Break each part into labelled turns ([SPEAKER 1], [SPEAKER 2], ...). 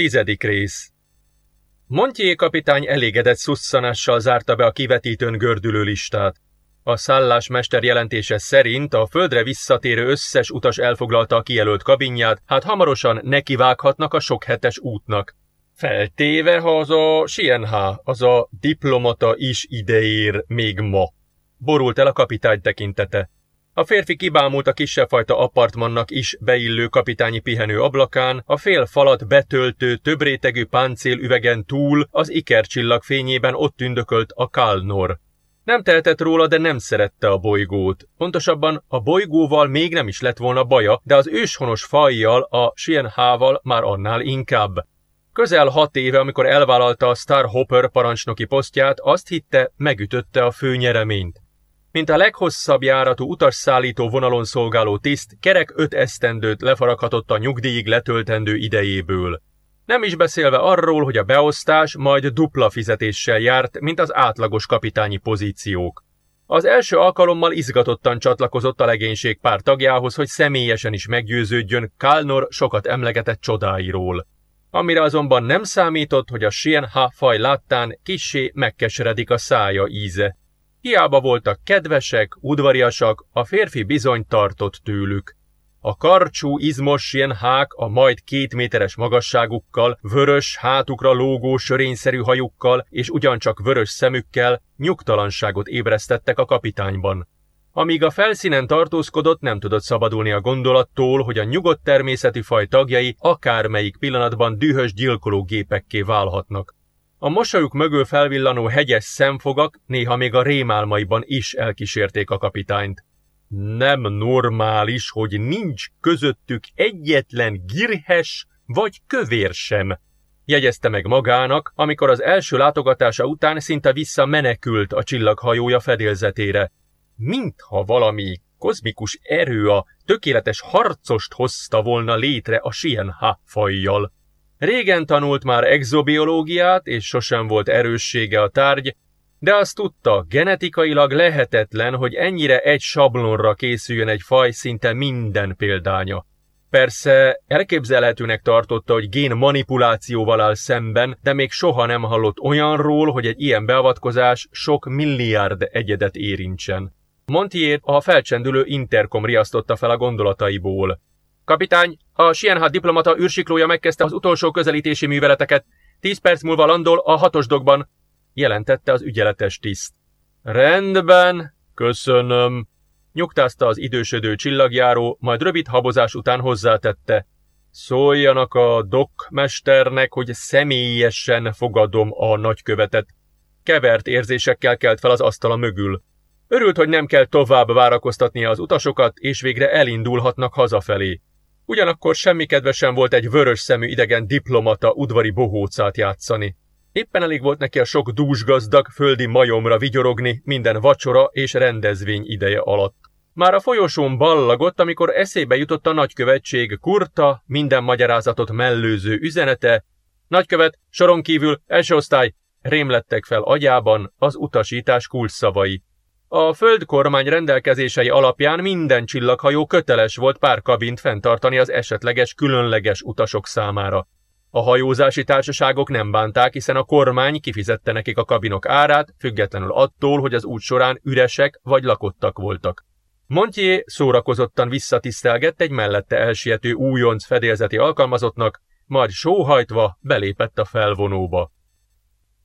[SPEAKER 1] Tizedik rész Montier kapitány elégedett szusszanással zárta be a kivetítőn gördülő listát. A szállásmester jelentése szerint a földre visszatérő összes utas elfoglalta a kijelölt kabinját, hát hamarosan nekivághatnak a sok hetes útnak. Feltéve, ha az a Sienha, az a diplomata is ideér még ma. Borult el a kapitány tekintete. A férfi kibámult a kisebb fajta apartmannak is beillő kapitányi pihenő ablakán, a fél falat betöltő, többrétegű páncél üvegen túl az ikercsillag fényében ott tündökölt a Kalnor. Nem tehetett róla, de nem szerette a bolygót. Pontosabban a bolygóval még nem is lett volna baja, de az őshonos fajjal, a Sienhával már annál inkább. Közel hat éve, amikor elvállalta a Star Hopper parancsnoki posztját, azt hitte, megütötte a fő nyereményt. Mint a leghosszabb járatú utasszállító vonalon szolgáló tiszt, kerek öt esztendőt lefaraghatott a nyugdíjig letöltendő idejéből. Nem is beszélve arról, hogy a beosztás majd dupla fizetéssel járt, mint az átlagos kapitányi pozíciók. Az első alkalommal izgatottan csatlakozott a legénység pár tagjához, hogy személyesen is meggyőződjön Kálnor sokat emlegetett csodáiról. Amire azonban nem számított, hogy a Sienha faj láttán kissé megkeseredik a szája íze. Hiába voltak kedvesek, udvariasak, a férfi bizony tartott tőlük. A karcsú, izmos sienhák a majd két méteres magasságukkal, vörös, hátukra lógó, sörényszerű hajukkal és ugyancsak vörös szemükkel nyugtalanságot ébresztettek a kapitányban. Amíg a felszínen tartózkodott, nem tudott szabadulni a gondolattól, hogy a nyugodt természeti faj tagjai akármelyik pillanatban dühös gyilkoló gépekké válhatnak. A mosolyuk mögül felvillanó hegyes szemfogak néha még a rémálmaiban is elkísérték a kapitányt. Nem normális, hogy nincs közöttük egyetlen girhes vagy kövér sem, jegyezte meg magának, amikor az első látogatása után szinte vissza menekült a csillaghajója fedélzetére. Mintha valami kozmikus erő a tökéletes harcost hozta volna létre a Sienha fajjal. Régen tanult már exobiológiát, és sosem volt erőssége a tárgy, de azt tudta, genetikailag lehetetlen, hogy ennyire egy sablonra készüljön egy faj szinte minden példánya. Persze elképzelhetőnek tartotta, hogy gén manipulációval áll szemben, de még soha nem hallott olyanról, hogy egy ilyen beavatkozás sok milliárd egyedet érintsen. Montier a felcsendülő interkom riasztotta fel a gondolataiból. Kapitány, a Sienha diplomata űrsiklója megkezdte az utolsó közelítési műveleteket. Tíz perc múlva landol a hatos dogban, jelentette az ügyeletes tiszt. Rendben, köszönöm, nyugtázta az idősödő csillagjáró, majd rövid habozás után hozzátette. Szóljanak a dokmesternek, hogy személyesen fogadom a nagykövetet. Kevert érzésekkel kelt fel az asztala mögül. Örült, hogy nem kell tovább várakoztatnia az utasokat, és végre elindulhatnak hazafelé. Ugyanakkor semmi kedvesen volt egy vörös szemű idegen diplomata udvari bohócát játszani. Éppen elég volt neki a sok dúsgazdag földi majomra vigyorogni minden vacsora és rendezvény ideje alatt. Már a folyosón ballagott, amikor eszébe jutott a nagykövetség kurta, minden magyarázatot mellőző üzenete. Nagykövet, soron kívül, első osztály, rémlettek fel agyában az utasítás kulcsszavai. A földkormány rendelkezései alapján minden csillaghajó köteles volt pár kabint fenntartani az esetleges különleges utasok számára. A hajózási társaságok nem bánták, hiszen a kormány kifizette nekik a kabinok árát, függetlenül attól, hogy az út során üresek vagy lakottak voltak. Montier szórakozottan visszatisztelgett egy mellette elsiető újonc fedélzeti alkalmazottnak, majd sóhajtva belépett a felvonóba.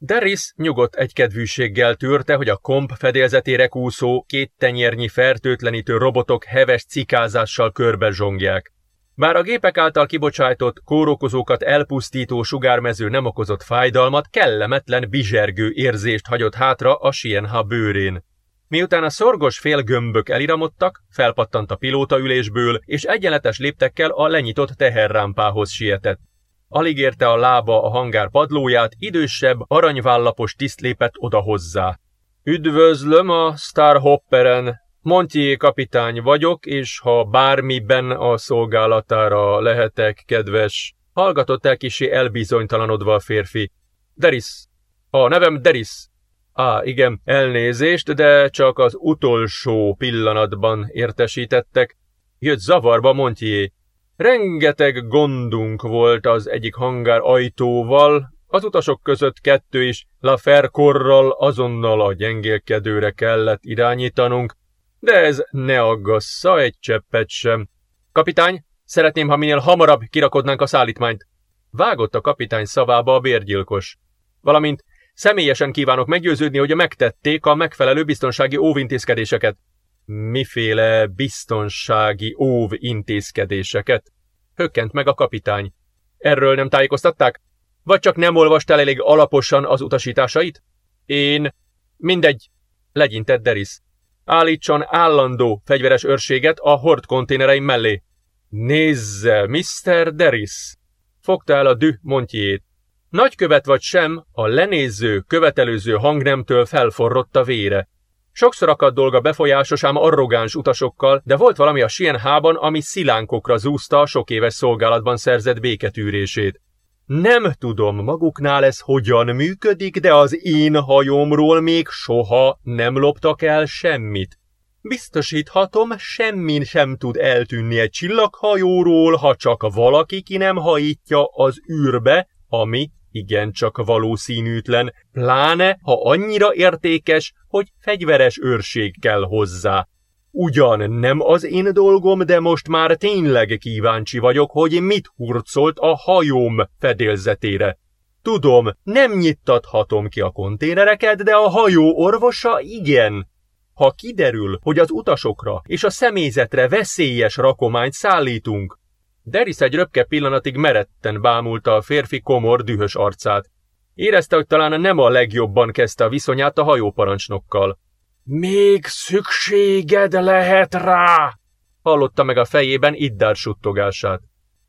[SPEAKER 1] Deris nyugodt egykedvűséggel tűrte, hogy a komp fedélzetére kúszó, két tenyérnyi fertőtlenítő robotok heves cikázással körbe zsongják. Bár a gépek által kibocsájtott, kórokozókat elpusztító sugármező nem okozott fájdalmat, kellemetlen, bizsergő érzést hagyott hátra a Sienha bőrén. Miután a szorgos félgömbök eliramodtak, felpattant a pilótaülésből, és egyenletes léptekkel a lenyitott teherrámpához sietett. Alig érte a lába a hangár padlóját, idősebb, aranyvállapos tiszt lépett oda hozzá. Üdvözlöm a Star Hopperen, Montier kapitány vagyok, és ha bármiben a szolgálatára lehetek, kedves, hallgatott el kisé elbizonytalanodva a férfi. Deris. A nevem Deris. Á, igen, elnézést, de csak az utolsó pillanatban értesítettek. Jött zavarba Montier. Rengeteg gondunk volt az egyik hangár ajtóval, az utasok között kettő is Laferkorral azonnal a gyengélkedőre kellett irányítanunk, de ez ne aggassza egy cseppet sem. Kapitány, szeretném, ha minél hamarabb kirakodnánk a szállítmányt. Vágott a kapitány szavába a bérgyilkos. Valamint személyesen kívánok meggyőződni, hogy megtették a megfelelő biztonsági óvintézkedéseket. Miféle biztonsági óvintézkedéseket? Hökkent meg a kapitány. Erről nem tájékoztatták? Vagy csak nem olvastál elég alaposan az utasításait? Én... Mindegy, legyintett Deris. Állítson állandó fegyveres őrséget a hord konténereim mellé. Nézze, Mr. Deris! Fogta el a dű Montjét. Nagykövet vagy sem, a lenéző, követelőző hangnemtől felforrott a vére. Sokszor akadt dolga befolyásos, ám arrogáns utasokkal, de volt valami a Sienhában, ami szilánkokra zúzta a sok éves szolgálatban szerzett béketűrését. Nem tudom maguknál ez hogyan működik, de az én hajomról még soha nem loptak el semmit. Biztosíthatom, semmin sem tud eltűnni egy csillaghajóról, ha csak valaki ki nem hajítja az űrbe, ami igencsak valószínűtlen, pláne ha annyira értékes, hogy fegyveres őrség kell hozzá. Ugyan nem az én dolgom, de most már tényleg kíváncsi vagyok, hogy mit hurcolt a hajóm fedélzetére. Tudom, nem nyittathatom ki a konténereket, de a hajó orvosa igen. Ha kiderül, hogy az utasokra és a személyzetre veszélyes rakományt szállítunk, Deris egy röpke pillanatig meretten bámulta a férfi komor, dühös arcát. Érezte, hogy talán nem a legjobban kezdte a viszonyát a hajóparancsnokkal. Még szükséged lehet rá! Hallotta meg a fejében Iddár suttogását.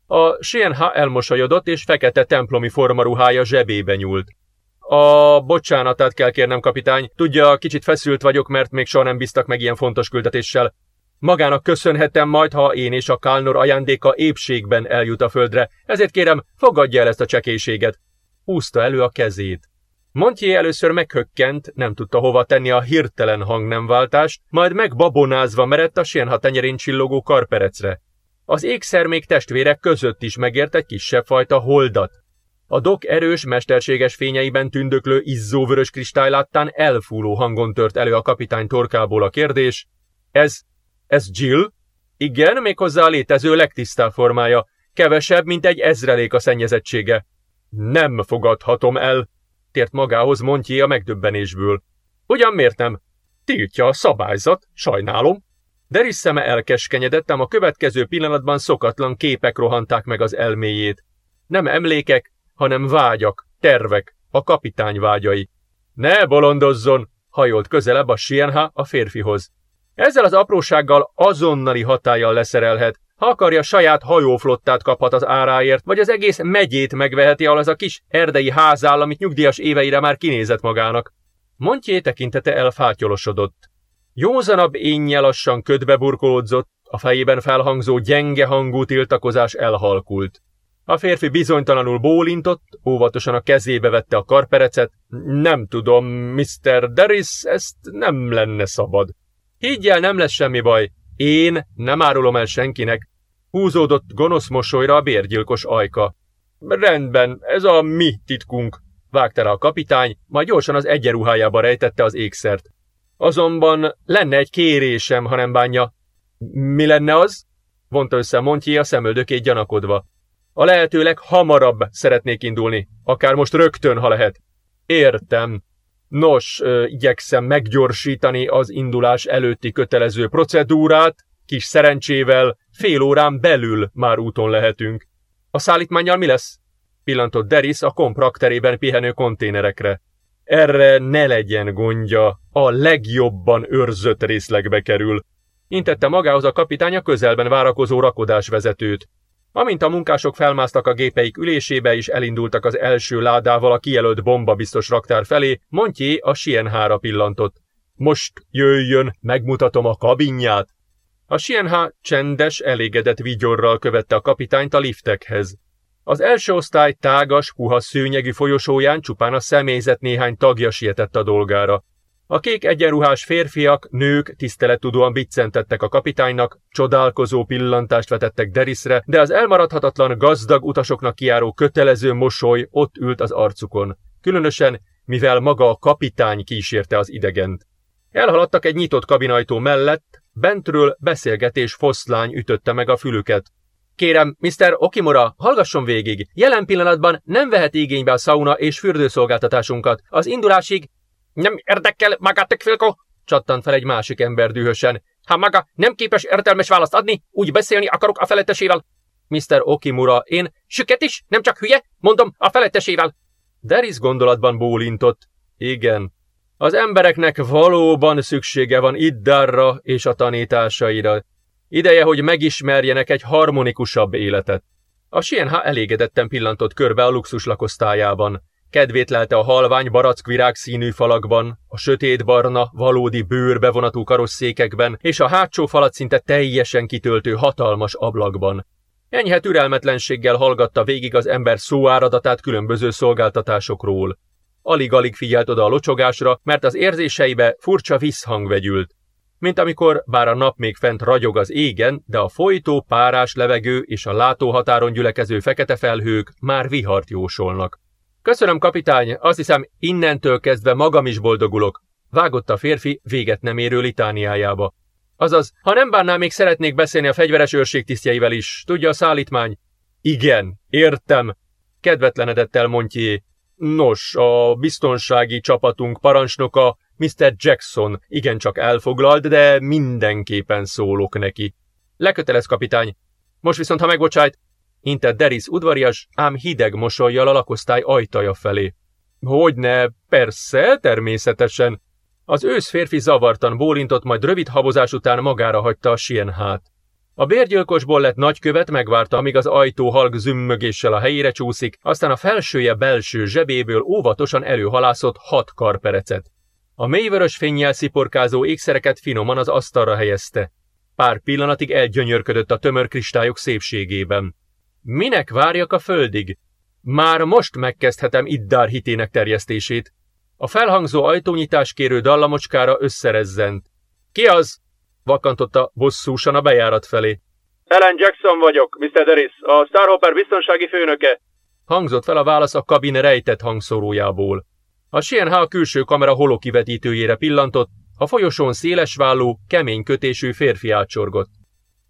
[SPEAKER 1] A Sienha elmosajodott, és fekete templomi formaruhája zsebébe nyúlt. A bocsánatát kell kérnem, kapitány. Tudja, kicsit feszült vagyok, mert még soha nem bíztak meg ilyen fontos küldetéssel. Magának köszönhetem majd, ha én és a Kálnor ajándéka épségben eljut a földre, ezért kérem, fogadja el ezt a csekéséget. Húzta elő a kezét. Montyé először meghökkent, nem tudta hova tenni a hirtelen hangnemváltást, majd megbabonázva merett a Sienha tenyerén csillogó karperecre. Az ékszer még testvérek között is megért egy kisebb fajta holdat. A dok erős, mesterséges fényeiben tündöklő izzóvörös kristály láttán elfúló hangon tört elő a kapitány torkából a kérdés. Ez, ez Jill? Igen, méghozzá a létező legtisztább formája. Kevesebb, mint egy ezrelék a szennyezettsége. Nem fogadhatom el, tért magához Montjé a megdöbbenésből. Ugyan miért nem? Tiltja a szabályzat, sajnálom. Deris szeme elkeskenyedett, a következő pillanatban szokatlan képek rohanták meg az elméjét. Nem emlékek, hanem vágyak, tervek, a kapitány vágyai. Ne bolondozzon, hajolt közelebb a Sienha a férfihoz. Ezzel az aprósággal azonnali hatállyal leszerelhet, ha akarja, saját hajóflottát kaphat az áráért, vagy az egész megyét megveheti, ahol az a kis erdei házáll, amit nyugdíjas éveire már kinézett magának. Montjé tekintete elfátyolosodott. Józanabb énnyel lassan ködbe burkolódzott, a fejében felhangzó gyenge hangú tiltakozás elhalkult. A férfi bizonytalanul bólintott, óvatosan a kezébe vette a karperecet. Nem tudom, Mr. Deris, ezt nem lenne szabad. Higgyel, nem lesz semmi baj. Én nem árulom el senkinek. Húzódott gonosz mosolyra a bérgyilkos ajka. Rendben, ez a mi titkunk, vágta rá a kapitány, majd gyorsan az egyenruhájába rejtette az ékszert. Azonban lenne egy kérésem, ha nem bánja. Mi lenne az? vonta össze Montjé a szemöldökét gyanakodva. A lehetőleg hamarabb szeretnék indulni, akár most rögtön, ha lehet. Értem, Nos, igyekszem meggyorsítani az indulás előtti kötelező procedúrát, kis szerencsével fél órán belül már úton lehetünk. A szállítmányjal mi lesz? Pillantott Deris a komprakterében pihenő konténerekre. Erre ne legyen gondja, a legjobban őrzött részlegbe kerül. Intette magához a kapitány a közelben várakozó rakodásvezetőt. Amint a munkások felmásztak a gépeik ülésébe és elindultak az első ládával a kijelölt bomba biztos raktár felé, Montyé a Sienhára pillantott. Most jöjjön, megmutatom a kabinját. A Sienhá csendes, elégedett vigyorral követte a kapitányt a liftekhez. Az első osztály tágas, puha szőnyegű folyosóján csupán a személyzet néhány tagja sietett a dolgára. A kék egyenruhás férfiak, nők tisztelettudóan biccentettek a kapitánynak, csodálkozó pillantást vetettek Derisre, de az elmaradhatatlan gazdag utasoknak kiáró kötelező mosoly ott ült az arcukon. Különösen, mivel maga a kapitány kísérte az idegent. Elhaladtak egy nyitott kabinajtó mellett, bentről beszélgetés foszlány ütötte meg a fülüket. Kérem, Mr. Okimura, hallgasson végig. Jelen pillanatban nem vehet igénybe a sauna és fürdőszolgáltatásunkat. Az indulásig... Nem érdekel magát, Filko! csattant fel egy másik ember dühösen. Ha maga nem képes értelmes választ adni, úgy beszélni akarok a felettesével. Mr. Okimura, én süket is, nem csak hülye, mondom a felettesével. Deris gondolatban bólintott. Igen. Az embereknek valóban szüksége van Iddarra és a tanításaira. Ideje, hogy megismerjenek egy harmonikusabb életet. A Sienha elégedetten pillantott körbe a luxus lakosztályában. Kedvét lelte a halvány barackvirág színű falakban, a sötétbarna, valódi bőrbe vonatú karosszékekben és a hátsó falat szinte teljesen kitöltő hatalmas ablakban. Enyhe türelmetlenséggel hallgatta végig az ember szóáradatát különböző szolgáltatásokról. Alig-alig figyelt oda a locsogásra, mert az érzéseibe furcsa visszhang vegyült. Mint amikor, bár a nap még fent ragyog az égen, de a folytó, párás levegő és a látóhatáron gyülekező fekete felhők már vihart jósolnak. Köszönöm, kapitány, azt hiszem, innentől kezdve magam is boldogulok. Vágott a férfi véget nem érő litániájába. Azaz, ha nem bánnál, még szeretnék beszélni a fegyveres őrség tisztjeivel is. Tudja a szállítmány? Igen, értem. Kedvetlenedett el Montier. Nos, a biztonsági csapatunk parancsnoka Mr. Jackson igencsak elfoglalt, de mindenképpen szólok neki. Lekötelez, kapitány. Most viszont, ha megbocsájt, intett Deris udvarias, ám hideg mosolyjal a lakosztály ajtaja felé. Hogyne, persze, természetesen. Az ősz férfi zavartan bólintott, majd rövid habozás után magára hagyta a sienhát. A bérgyilkosból lett nagykövet megvárta, amíg az ajtó halk zümmögéssel a helyére csúszik, aztán a felsője belső zsebéből óvatosan előhalászott hat karperecet. A mélyvörös fényjel sziporkázó ékszereket finoman az asztalra helyezte. Pár pillanatig elgyönyörködött a tömör kristályok szépségében. Minek várjak a földig? Már most megkezdhetem Iddár hitének terjesztését. A felhangzó ajtónyitás kérő dallamocskára összerezzent. Ki az? vakantotta bosszúsan a bejárat felé.
[SPEAKER 2] Ellen Jackson vagyok, Mr. Deris, a Starhopper biztonsági főnöke.
[SPEAKER 1] Hangzott fel a válasz a kabin rejtett hangszórójából. A CNH külső kamera holokivetítőjére pillantott, a folyosón szélesvállú, kemény kötésű férfi átsorgott.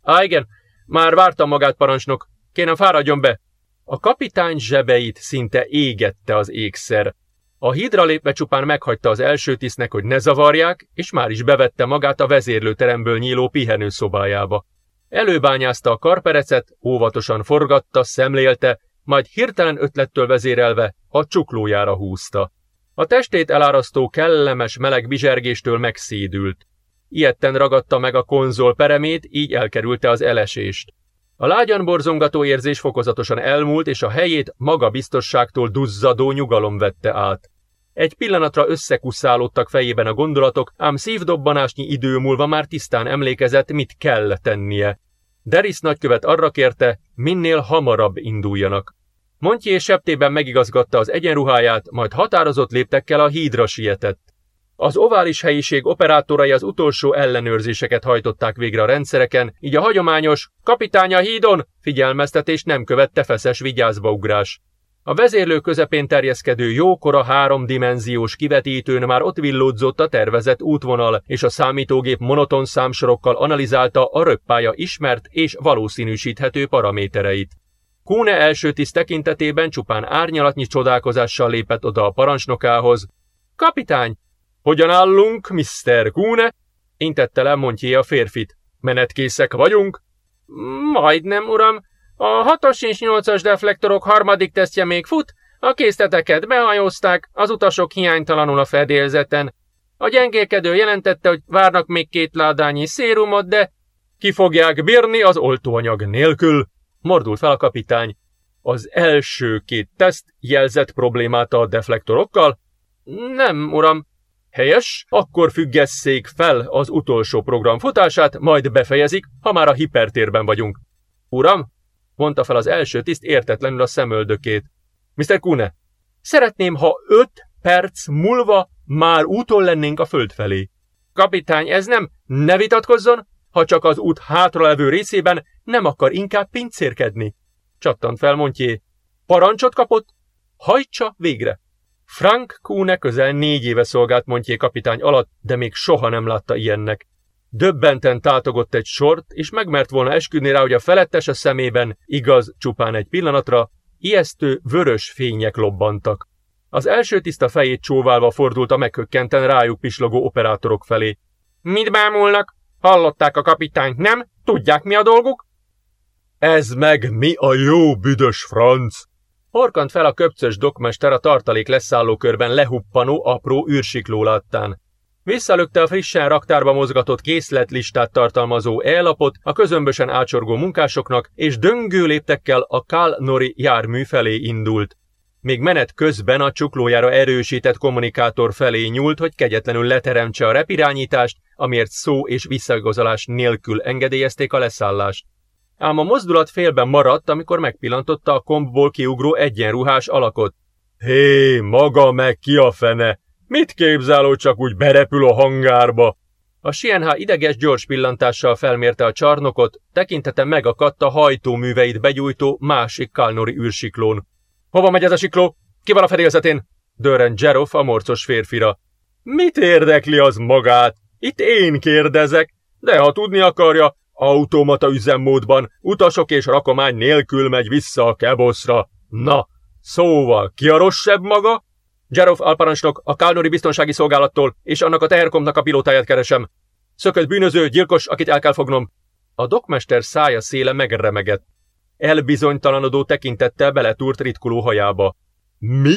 [SPEAKER 1] Á, igen, már vártam magát, parancsnok. Kérem, fáradjon be! A kapitány zsebeit szinte égette az ékszer. A hídra lépve csupán meghagyta az első tisztnek, hogy ne zavarják, és már is bevette magát a vezérlőteremből nyíló pihenőszobájába. Előbányázta a karperecet, óvatosan forgatta, szemlélte, majd hirtelen ötlettől vezérelve a csuklójára húzta. A testét elárasztó kellemes meleg bizsergéstől megszédült. Ilyetten ragadta meg a konzol peremét, így elkerülte az elesést. A lágyan borzongató érzés fokozatosan elmúlt, és a helyét magabiztosságtól duzzadó nyugalom vette át. Egy pillanatra összekuszálódtak fejében a gondolatok, ám szívdobbanásnyi idő múlva már tisztán emlékezett, mit kell tennie. Deris nagykövet arra kérte, minél hamarabb induljanak. Montyé septében megigazgatta az egyenruháját, majd határozott léptekkel a hídra sietett. Az ovális helyiség operátorai az utolsó ellenőrzéseket hajtották végre a rendszereken, így a hagyományos kapitány a hídon figyelmeztetés nem követte feszes vigyázbaugrás. A vezérlő közepén terjeszkedő jókora háromdimenziós kivetítőn már ott villódzott a tervezett útvonal, és a számítógép monoton számsorokkal analizálta a röppálya ismert és valószínűsíthető paramétereit. Kúne első tiszt tekintetében csupán árnyalatnyi csodálkozással lépett oda a parancsnokához. Kapitány, hogyan állunk, Mr. Kúne? Intette le Montjé a férfit. Menetkészek vagyunk? Majdnem, uram. A hatos és nyolcas deflektorok harmadik tesztje még fut, a készleteket behajózták, az utasok hiánytalanul a fedélzeten. A gyengélkedő jelentette, hogy várnak még két ládányi szérumot, de ki fogják bírni az oltóanyag nélkül, mordult fel a kapitány. Az első két teszt jelzett problémát a deflektorokkal? Nem, uram, Helyes, akkor függesszék fel az utolsó program futását, majd befejezik, ha már a hipertérben vagyunk. Uram, mondta fel az első tiszt értetlenül a szemöldökét. Mr. Kune, szeretném, ha öt perc múlva már úton lennénk a föld felé. Kapitány, ez nem, ne vitatkozzon, ha csak az út hátralevő részében nem akar inkább pincérkedni. Csattant fel Montjé. Parancsot kapott? Hajtsa végre! Frank Kune közel négy éve szolgált Montjé kapitány alatt, de még soha nem látta ilyennek. Döbbenten tátogott egy sort, és megmert volna esküdni rá, hogy a felettes a szemében, igaz, csupán egy pillanatra, ijesztő, vörös fények lobbantak. Az első tiszta fejét csóválva fordult a meghökkenten rájuk pislogó operátorok felé. Mit bámulnak? Hallották a kapitányt, nem? Tudják, mi a dolguk? Ez meg mi a jó büdös franc? Horkant fel a köpcös dokmester a tartalék leszállókörben lehuppanó apró űrsikló láttán. Visszalökte a frissen raktárba mozgatott készletlistát tartalmazó elapot a közömbösen ácsorgó munkásoknak, és döngő léptekkel a Kal Nori jármű felé indult. Még menet közben a csuklójára erősített kommunikátor felé nyúlt, hogy kegyetlenül leteremtse a repirányítást, amiért szó és visszaigazolás nélkül engedélyezték a leszállást. Ám a mozdulat félben maradt, amikor megpillantotta a kombból kiugró egyenruhás alakot. Hé, maga meg ki a fene! Mit képzel, hogy csak úgy berepül a hangárba? A Sienha ideges gyors pillantással felmérte a csarnokot, tekintete megakadt a hajtóműveit begyújtó másik kalnori űrsiklón. Hova megy ez a sikló? Ki van a fedélzetén? Dörren Jeroff a morcos férfira. Mit érdekli az magát? Itt én kérdezek, de ha tudni akarja, automata üzemmódban, utasok és rakomány nélkül megy vissza a keboszra. Na, szóval, ki a rosszabb maga? Jeroff alparancsnok a Kálnori biztonsági szolgálattól, és annak a teherkomnak a pilótáját keresem. Szökött bűnöző, gyilkos, akit el kell fognom. A dokmester szája széle megremegett. Elbizonytalanodó tekintettel beletúrt ritkuló hajába. Mi?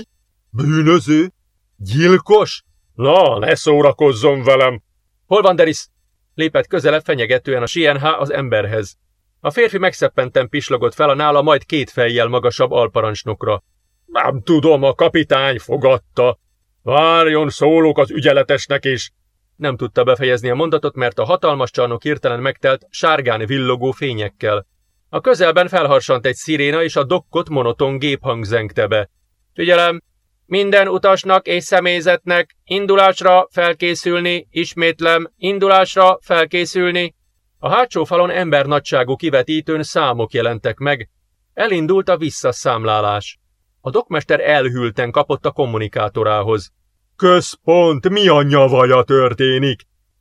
[SPEAKER 1] Bűnöző? Gyilkos? Na, ne szórakozzon velem! Hol van Deris? Lépett közelebb fenyegetően a Sienha az emberhez. A férfi megszeppenten pislogott fel a nála majd két fejjel magasabb alparancsnokra. Nem tudom, a kapitány fogadta. Várjon, szólok az ügyeletesnek is. Nem tudta befejezni a mondatot, mert a hatalmas csarnok hirtelen megtelt sárgán villogó fényekkel. A közelben felharsant egy sziréna, és a dokkot monoton géphang zengte be. Figyelem! Minden utasnak és személyzetnek indulásra felkészülni, ismétlem, indulásra felkészülni. A hátsó falon ember nagyságú kivetítőn számok jelentek meg. Elindult a visszaszámlálás. A dokmester elhűlten kapott a kommunikátorához. Központ, mi a nyavaja történik?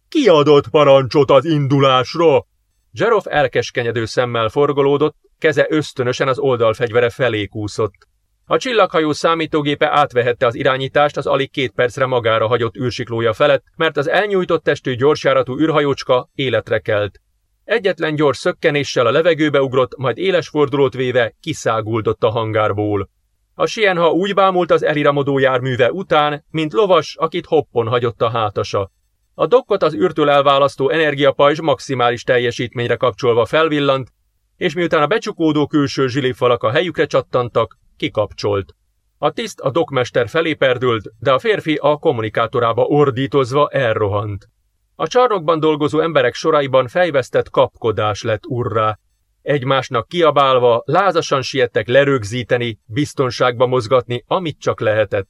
[SPEAKER 1] Ki adott parancsot az indulásra? Zseroff elkeskenyedő szemmel forgolódott, keze ösztönösen az oldalfegyvere felé kúszott. A csillaghajó számítógépe átvehette az irányítást az alig két percre magára hagyott űrsiklója felett, mert az elnyújtott testű gyorsjáratú űrhajócska életre kelt. Egyetlen gyors szökkenéssel a levegőbe ugrott, majd éles fordulót véve kiszáguldott a hangárból. A Sienha úgy bámult az eliramodó járműve után, mint lovas, akit hoppon hagyott a hátasa. A dokkot az űrtől elválasztó energiapajzs maximális teljesítményre kapcsolva felvillant, és miután a becsukódó külső zsilifalak a helyükre csattantak, kikapcsolt. A tiszt a dokmester felé perdült, de a férfi a kommunikátorába ordítozva elrohant. A csarnokban dolgozó emberek soraiban fejvesztett kapkodás lett urrá. Egymásnak kiabálva, lázasan siettek lerögzíteni, biztonságba mozgatni, amit csak lehetett.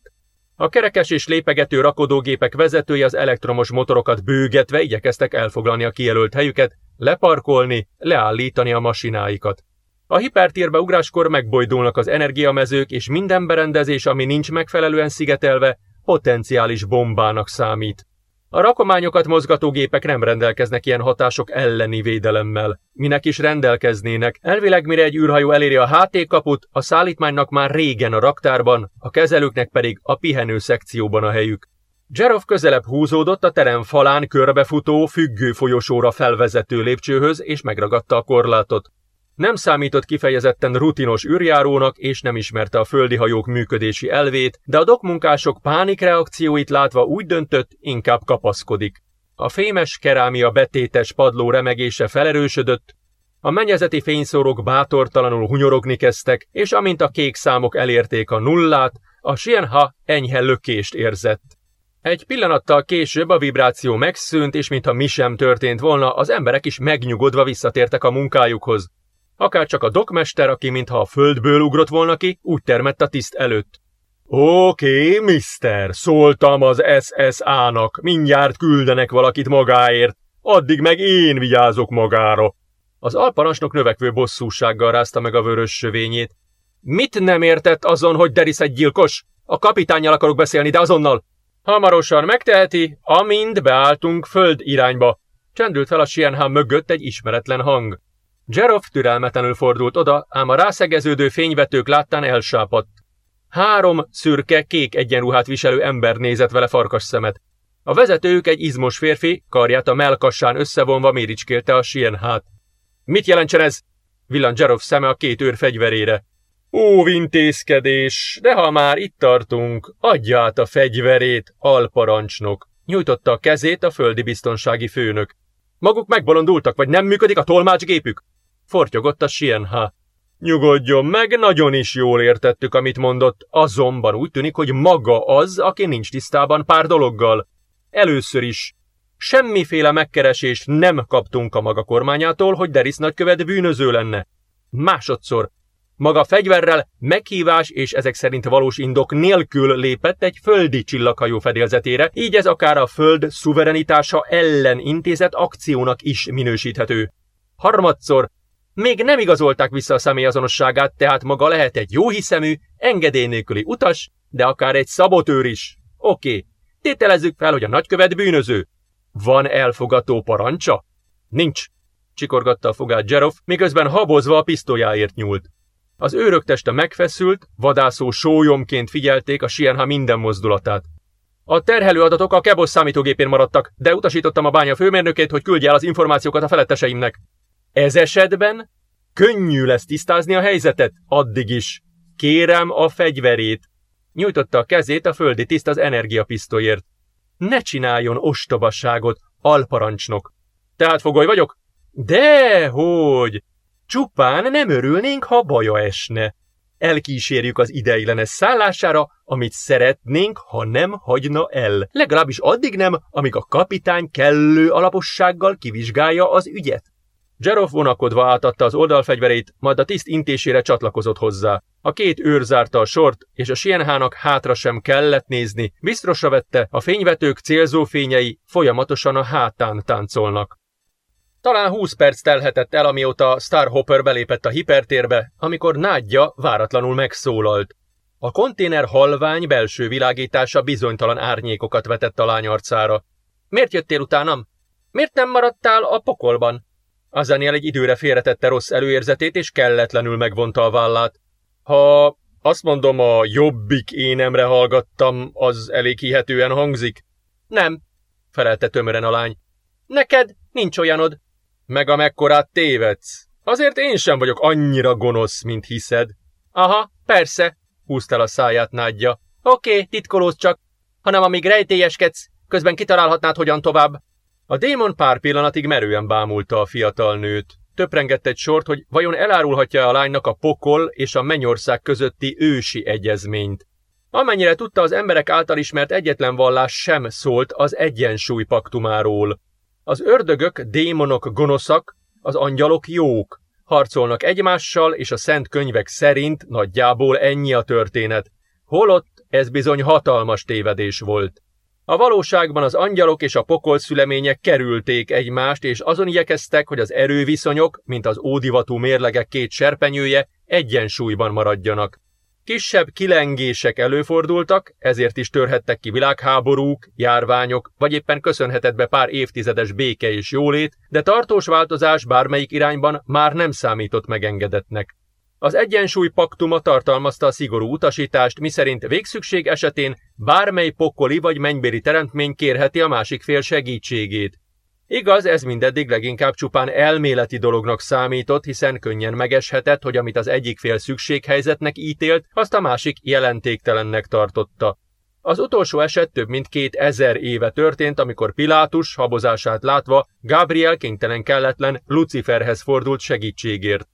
[SPEAKER 1] A kerekes és lépegető rakodógépek vezetői az elektromos motorokat bőgetve igyekeztek elfoglalni a kijelölt helyüket, leparkolni, leállítani a masináikat. A hipertérbe ugráskor megbojdulnak az energiamezők, és minden berendezés, ami nincs megfelelően szigetelve, potenciális bombának számít. A rakományokat mozgató gépek nem rendelkeznek ilyen hatások elleni védelemmel. Minek is rendelkeznének? Elvileg mire egy űrhajó eléri a HT kaput, a szállítmánynak már régen a raktárban, a kezelőknek pedig a pihenő szekcióban a helyük. Jerov közelebb húzódott a terem falán körbefutó, függő folyosóra felvezető lépcsőhöz, és megragadta a korlátot. Nem számított kifejezetten rutinos űrjárónak, és nem ismerte a földi hajók működési elvét, de a dokmunkások pánikreakcióit látva úgy döntött, inkább kapaszkodik. A fémes kerámia betétes padló remegése felerősödött, a mennyezeti fényszórók bátortalanul hunyorogni kezdtek, és amint a kék számok elérték a nullát, a Sienha enyhe lökést érzett. Egy pillanattal később a vibráció megszűnt, és mintha mi sem történt volna, az emberek is megnyugodva visszatértek a munkájukhoz. Akár csak a dokmester, aki mintha a földből ugrott volna ki, úgy termett a tiszt előtt. Oké, mister, szóltam az SSA-nak, mindjárt küldenek valakit magáért, addig meg én vigyázok magára. Az alparancsnok növekvő bosszúsággal rázta meg a vörös sövényét. Mit nem értett azon, hogy Deris egy gyilkos? A kapitányjal akarok beszélni, de azonnal. Hamarosan megteheti, amint beálltunk föld irányba. Csendült fel a Sienhám mögött egy ismeretlen hang. Jerov türelmetlenül fordult oda, ám a rászegeződő fényvetők láttán elsápadt. Három szürke, kék egyenruhát viselő ember nézett vele farkas szemet. A vezetők egy izmos férfi, karját a melkassán összevonva méricskélte a Sienhát. Mit jelentsen ez? Villan Jerov szeme a két őr fegyverére. Óvintézkedés, de ha már itt tartunk, adja át a fegyverét, alparancsnok. Nyújtotta a kezét a földi biztonsági főnök. Maguk megbolondultak, vagy nem működik a tolmácsgépük? Fortyogott a Sienha. Nyugodjon meg, nagyon is jól értettük, amit mondott, azonban úgy tűnik, hogy maga az, aki nincs tisztában pár dologgal. Először is. Semmiféle megkeresést nem kaptunk a maga kormányától, hogy Deris nagykövet bűnöző lenne. Másodszor, maga fegyverrel, meghívás és ezek szerint valós indok nélkül lépett egy földi csillaghajó fedélzetére, így ez akár a föld szuverenitása ellen intézett akciónak is minősíthető. Harmadszor, még nem igazolták vissza a személyazonosságát, tehát maga lehet egy jóhiszemű, engedély nélküli utas, de akár egy szabotőr is. Oké, tételezzük fel, hogy a nagykövet bűnöző. Van elfogató parancsa? Nincs, csikorgatta a fogát Jerov, miközben habozva a pisztolyáért nyúlt. Az őrök teste megfeszült, vadászó sólyomként figyelték a Sienha minden mozdulatát. A terhelő adatok a Kebos számítógépén maradtak, de utasítottam a bánya főmérnökét, hogy küldje el az információkat a feletteseimnek. Ez esetben könnyű lesz tisztázni a helyzetet, addig is. Kérem a fegyverét. Nyújtotta a kezét a földi tiszt az energiapisztolyért. Ne csináljon ostobasságot, alparancsnok. Tehát fogoly vagyok? Dehogy! Csupán nem örülnénk, ha baja esne. Elkísérjük az ideiglenes szállására, amit szeretnénk, ha nem hagyna el. Legalábbis addig nem, amíg a kapitány kellő alapossággal kivizsgálja az ügyet. Jerov vonakodva átadta az oldalfegyverét, majd a tiszt intésére csatlakozott hozzá. A két őr zárta a sort, és a Sienhának hátra sem kellett nézni, biztosra vette, a fényvetők célzófényei folyamatosan a hátán táncolnak. Talán húsz perc telhetett el, amióta Starhopper belépett a hipertérbe, amikor nádja váratlanul megszólalt. A konténer halvány belső világítása bizonytalan árnyékokat vetett a lány arcára. Miért jöttél utánam? Miért nem maradtál a pokolban? Azaniel egy időre félretette rossz előérzetét, és kelletlenül megvonta a vállát. Ha azt mondom, a jobbik énemre hallgattam, az elég hihetően hangzik. Nem, felelte tömören a lány. Neked nincs olyanod. Meg amekkorát tévedsz. Azért én sem vagyok annyira gonosz, mint hiszed. Aha, persze, húzta a száját nádja. Oké, okay, csak, hanem amíg rejtélyeskedsz, közben kitalálhatnád, hogyan tovább. A démon pár pillanatig merően bámulta a fiatal nőt. Töprengett egy sort, hogy vajon elárulhatja a lánynak a pokol és a mennyország közötti ősi egyezményt. Amennyire tudta, az emberek által ismert egyetlen vallás sem szólt az egyensúly paktumáról. Az ördögök, démonok gonoszak, az angyalok jók. Harcolnak egymással, és a szent könyvek szerint nagyjából ennyi a történet. Holott ez bizony hatalmas tévedés volt. A valóságban az angyalok és a pokol szülemények kerülték egymást, és azon igyekeztek, hogy az erőviszonyok, mint az ódivatú mérlegek két serpenyője, egyensúlyban maradjanak. Kisebb kilengések előfordultak, ezért is törhettek ki világháborúk, járványok, vagy éppen köszönhetett be pár évtizedes béke és jólét, de tartós változás bármelyik irányban már nem számított megengedetnek. Az egyensúly paktuma tartalmazta a szigorú utasítást, miszerint végszükség esetén bármely pokoli vagy mennybéri teremtmény kérheti a másik fél segítségét. Igaz, ez mindeddig leginkább csupán elméleti dolognak számított, hiszen könnyen megeshetett, hogy amit az egyik fél szükséghelyzetnek ítélt, azt a másik jelentéktelennek tartotta. Az utolsó eset több mint két ezer éve történt, amikor Pilátus habozását látva Gabriel kénytelen kelletlen Luciferhez fordult segítségért.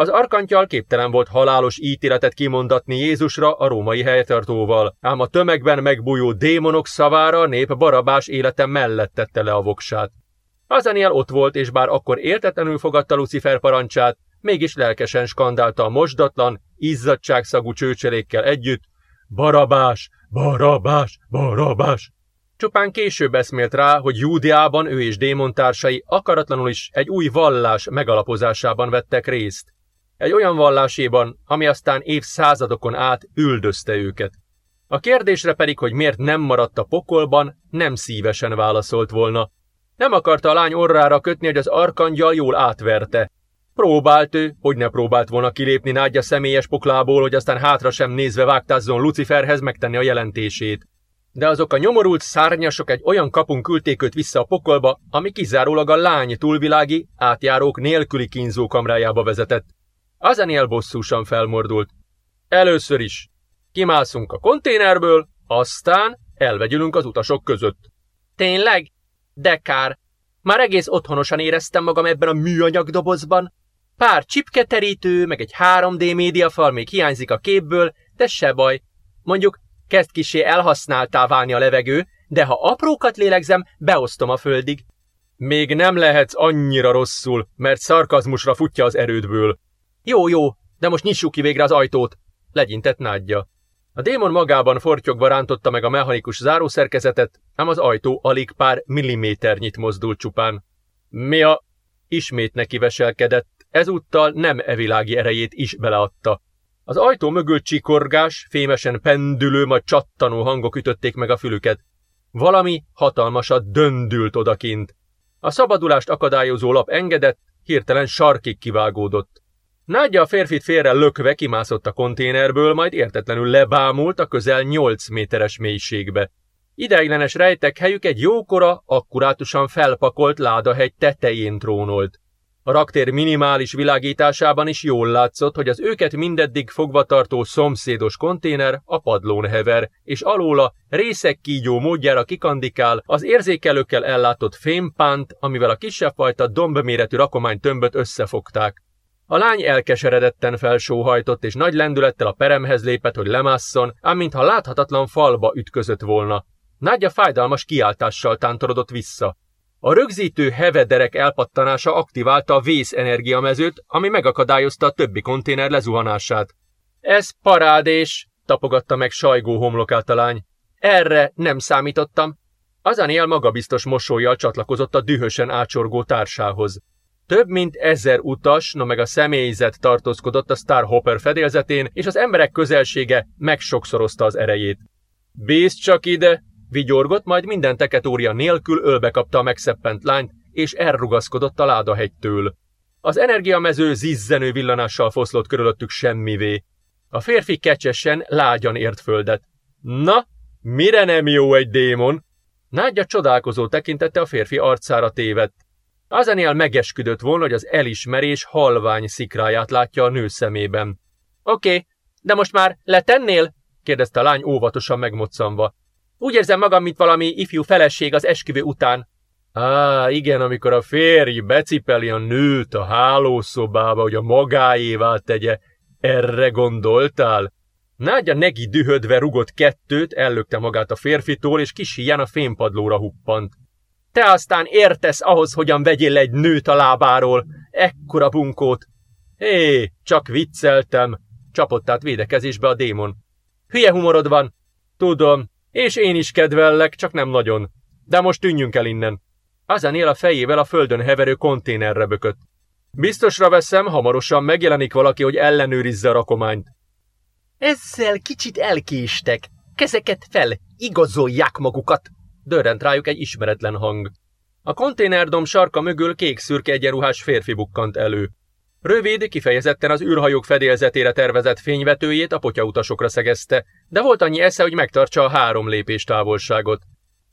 [SPEAKER 1] Az arkantyal képtelen volt halálos ítéletet kimondatni Jézusra a római helytartóval, ám a tömegben megbújó démonok szavára a nép barabás élete mellett tette le a voksát. Azaniel ott volt, és bár akkor értetlenül fogadta Lucifer parancsát, mégis lelkesen skandálta a mosdatlan, izzadságszagú csőcselékkel együtt, Barabás, barabás, barabás. Csupán később eszmélt rá, hogy Júdiában ő és démontársai akaratlanul is egy új vallás megalapozásában vettek részt. Egy olyan valláséban, ami aztán évszázadokon át üldözte őket. A kérdésre pedig, hogy miért nem maradt a pokolban, nem szívesen válaszolt volna. Nem akarta a lány orrára kötni, hogy az arkangyal jól átverte. Próbált ő, hogy ne próbált volna kilépni Nádja személyes poklából, hogy aztán hátra sem nézve vágtázzon Luciferhez megtenni a jelentését. De azok a nyomorult szárnyasok egy olyan kapun küldték őt vissza a pokolba, ami kizárólag a lány túlvilági, átjárók nélküli kínzókamrájába vezetett. Azaniel bosszúsan felmordult. Először is. Kimászunk a konténerből, aztán elvegyülünk az utasok között. Tényleg? De kár. Már egész otthonosan éreztem magam ebben a műanyag dobozban. Pár csipketerítő, meg egy 3D médiafal még hiányzik a képből, de se baj. Mondjuk kezd kisé elhasználtá válni a levegő, de ha aprókat lélegzem, beosztom a földig. Még nem lehetsz annyira rosszul, mert szarkazmusra futja az erődből. Jó, jó, de most nyissuk ki végre az ajtót, legyintett nádja. A démon magában fortyogva rántotta meg a mechanikus zárószerkezetet, ám az ajtó alig pár milliméternyit mozdult csupán. Mi a... Ismét neki veselkedett, ezúttal nem evilági erejét is beleadta. Az ajtó mögül csikorgás, fémesen pendülő, majd csattanó hangok ütötték meg a fülüket. Valami hatalmasat döndült odakint. A szabadulást akadályozó lap engedett, hirtelen sarkig kivágódott. Nádja a férfit félre lökve kimászott a konténerből, majd értetlenül lebámult a közel 8 méteres mélységbe. Ideiglenes rejtek helyük egy jókora, akkurátusan felpakolt ládahegy tetején trónolt. A raktér minimális világításában is jól látszott, hogy az őket mindeddig fogva tartó szomszédos konténer a padlón hever, és alóla részek kígyó módjára kikandikál az érzékelőkkel ellátott fémpánt, amivel a kisebb fajta dombméretű rakomány tömböt összefogták. A lány elkeseredetten felsóhajtott, és nagy lendülettel a peremhez lépett, hogy lemásszon, ám mintha láthatatlan falba ütközött volna. Nádja fájdalmas kiáltással tántorodott vissza. A rögzítő hevederek elpattanása aktiválta a vészenergiamezőt, ami megakadályozta a többi konténer lezuhanását. Ez parádés, tapogatta meg sajgó homlokát a lány. Erre nem számítottam. Azaniel magabiztos mosolyjal csatlakozott a dühösen ácsorgó társához. Több mint ezer utas, no meg a személyzet tartózkodott a Star Hopper fedélzetén, és az emberek közelsége megsokszorozta az erejét. Bízd csak ide, vigyorgott, majd minden teketória nélkül ölbe kapta a megszeppent lányt, és elrugaszkodott a ládahegytől. Az energiamező zizzenő villanással foszlott körülöttük semmivé. A férfi kecsesen, lágyan ért földet. Na, mire nem jó egy démon? Nádja csodálkozó tekintette a férfi arcára tévedt. Azaniel megesküdött volna, hogy az elismerés halvány szikráját látja a nő szemében. Oké, okay, de most már letennél? kérdezte a lány óvatosan megmoccanva. Úgy érzem magam, mint valami ifjú feleség az esküvő után. Á, igen, amikor a férj becipeli a nőt a hálószobába, hogy a magáévá tegye. Erre gondoltál? Nágya negi dühödve rugott kettőt, ellökte magát a férfitól, és kis a fémpadlóra huppant. Te aztán értesz ahhoz, hogyan vegyél egy nőt a lábáról. Ekkora bunkót. Hé, csak vicceltem, csapott át védekezésbe a démon. Hülye humorod van. Tudom, és én is kedvellek, csak nem nagyon. De most tűnjünk el innen. Azanél a fejével a földön heverő konténerre bökött. Biztosra veszem, hamarosan megjelenik valaki, hogy ellenőrizze a rakományt. Ezzel kicsit elkéstek. Kezeket fel, igazolják magukat, dörrent rájuk egy ismeretlen hang. A konténerdom sarka mögül kék-szürke egyenruhás férfi bukkant elő. Rövid, kifejezetten az űrhajók fedélzetére tervezett fényvetőjét a potyautasokra szegezte, de volt annyi esze, hogy megtartsa a három lépés távolságot.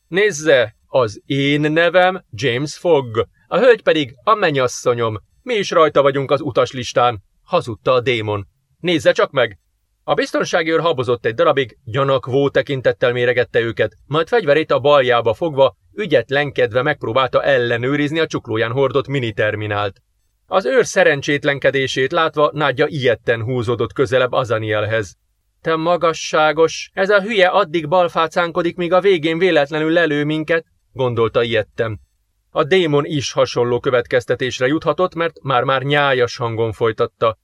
[SPEAKER 1] Nézze, az én nevem James Fogg, a hölgy pedig a mennyasszonyom. Mi is rajta vagyunk az utaslistán, hazudta a démon. Nézze csak meg! A biztonsági őr habozott egy darabig, gyanakvó tekintettel méregette őket, majd fegyverét a baljába fogva, ügyetlenkedve megpróbálta ellenőrizni a csuklóján hordott miniterminált. Az őr szerencsétlenkedését látva Nádja ilyetten húzódott közelebb Azanielhez. Te magasságos, ez a hülye addig balfácánkodik, míg a végén véletlenül lelő minket, gondolta ilyettem. A démon is hasonló következtetésre juthatott, mert már-már nyájas hangon folytatta.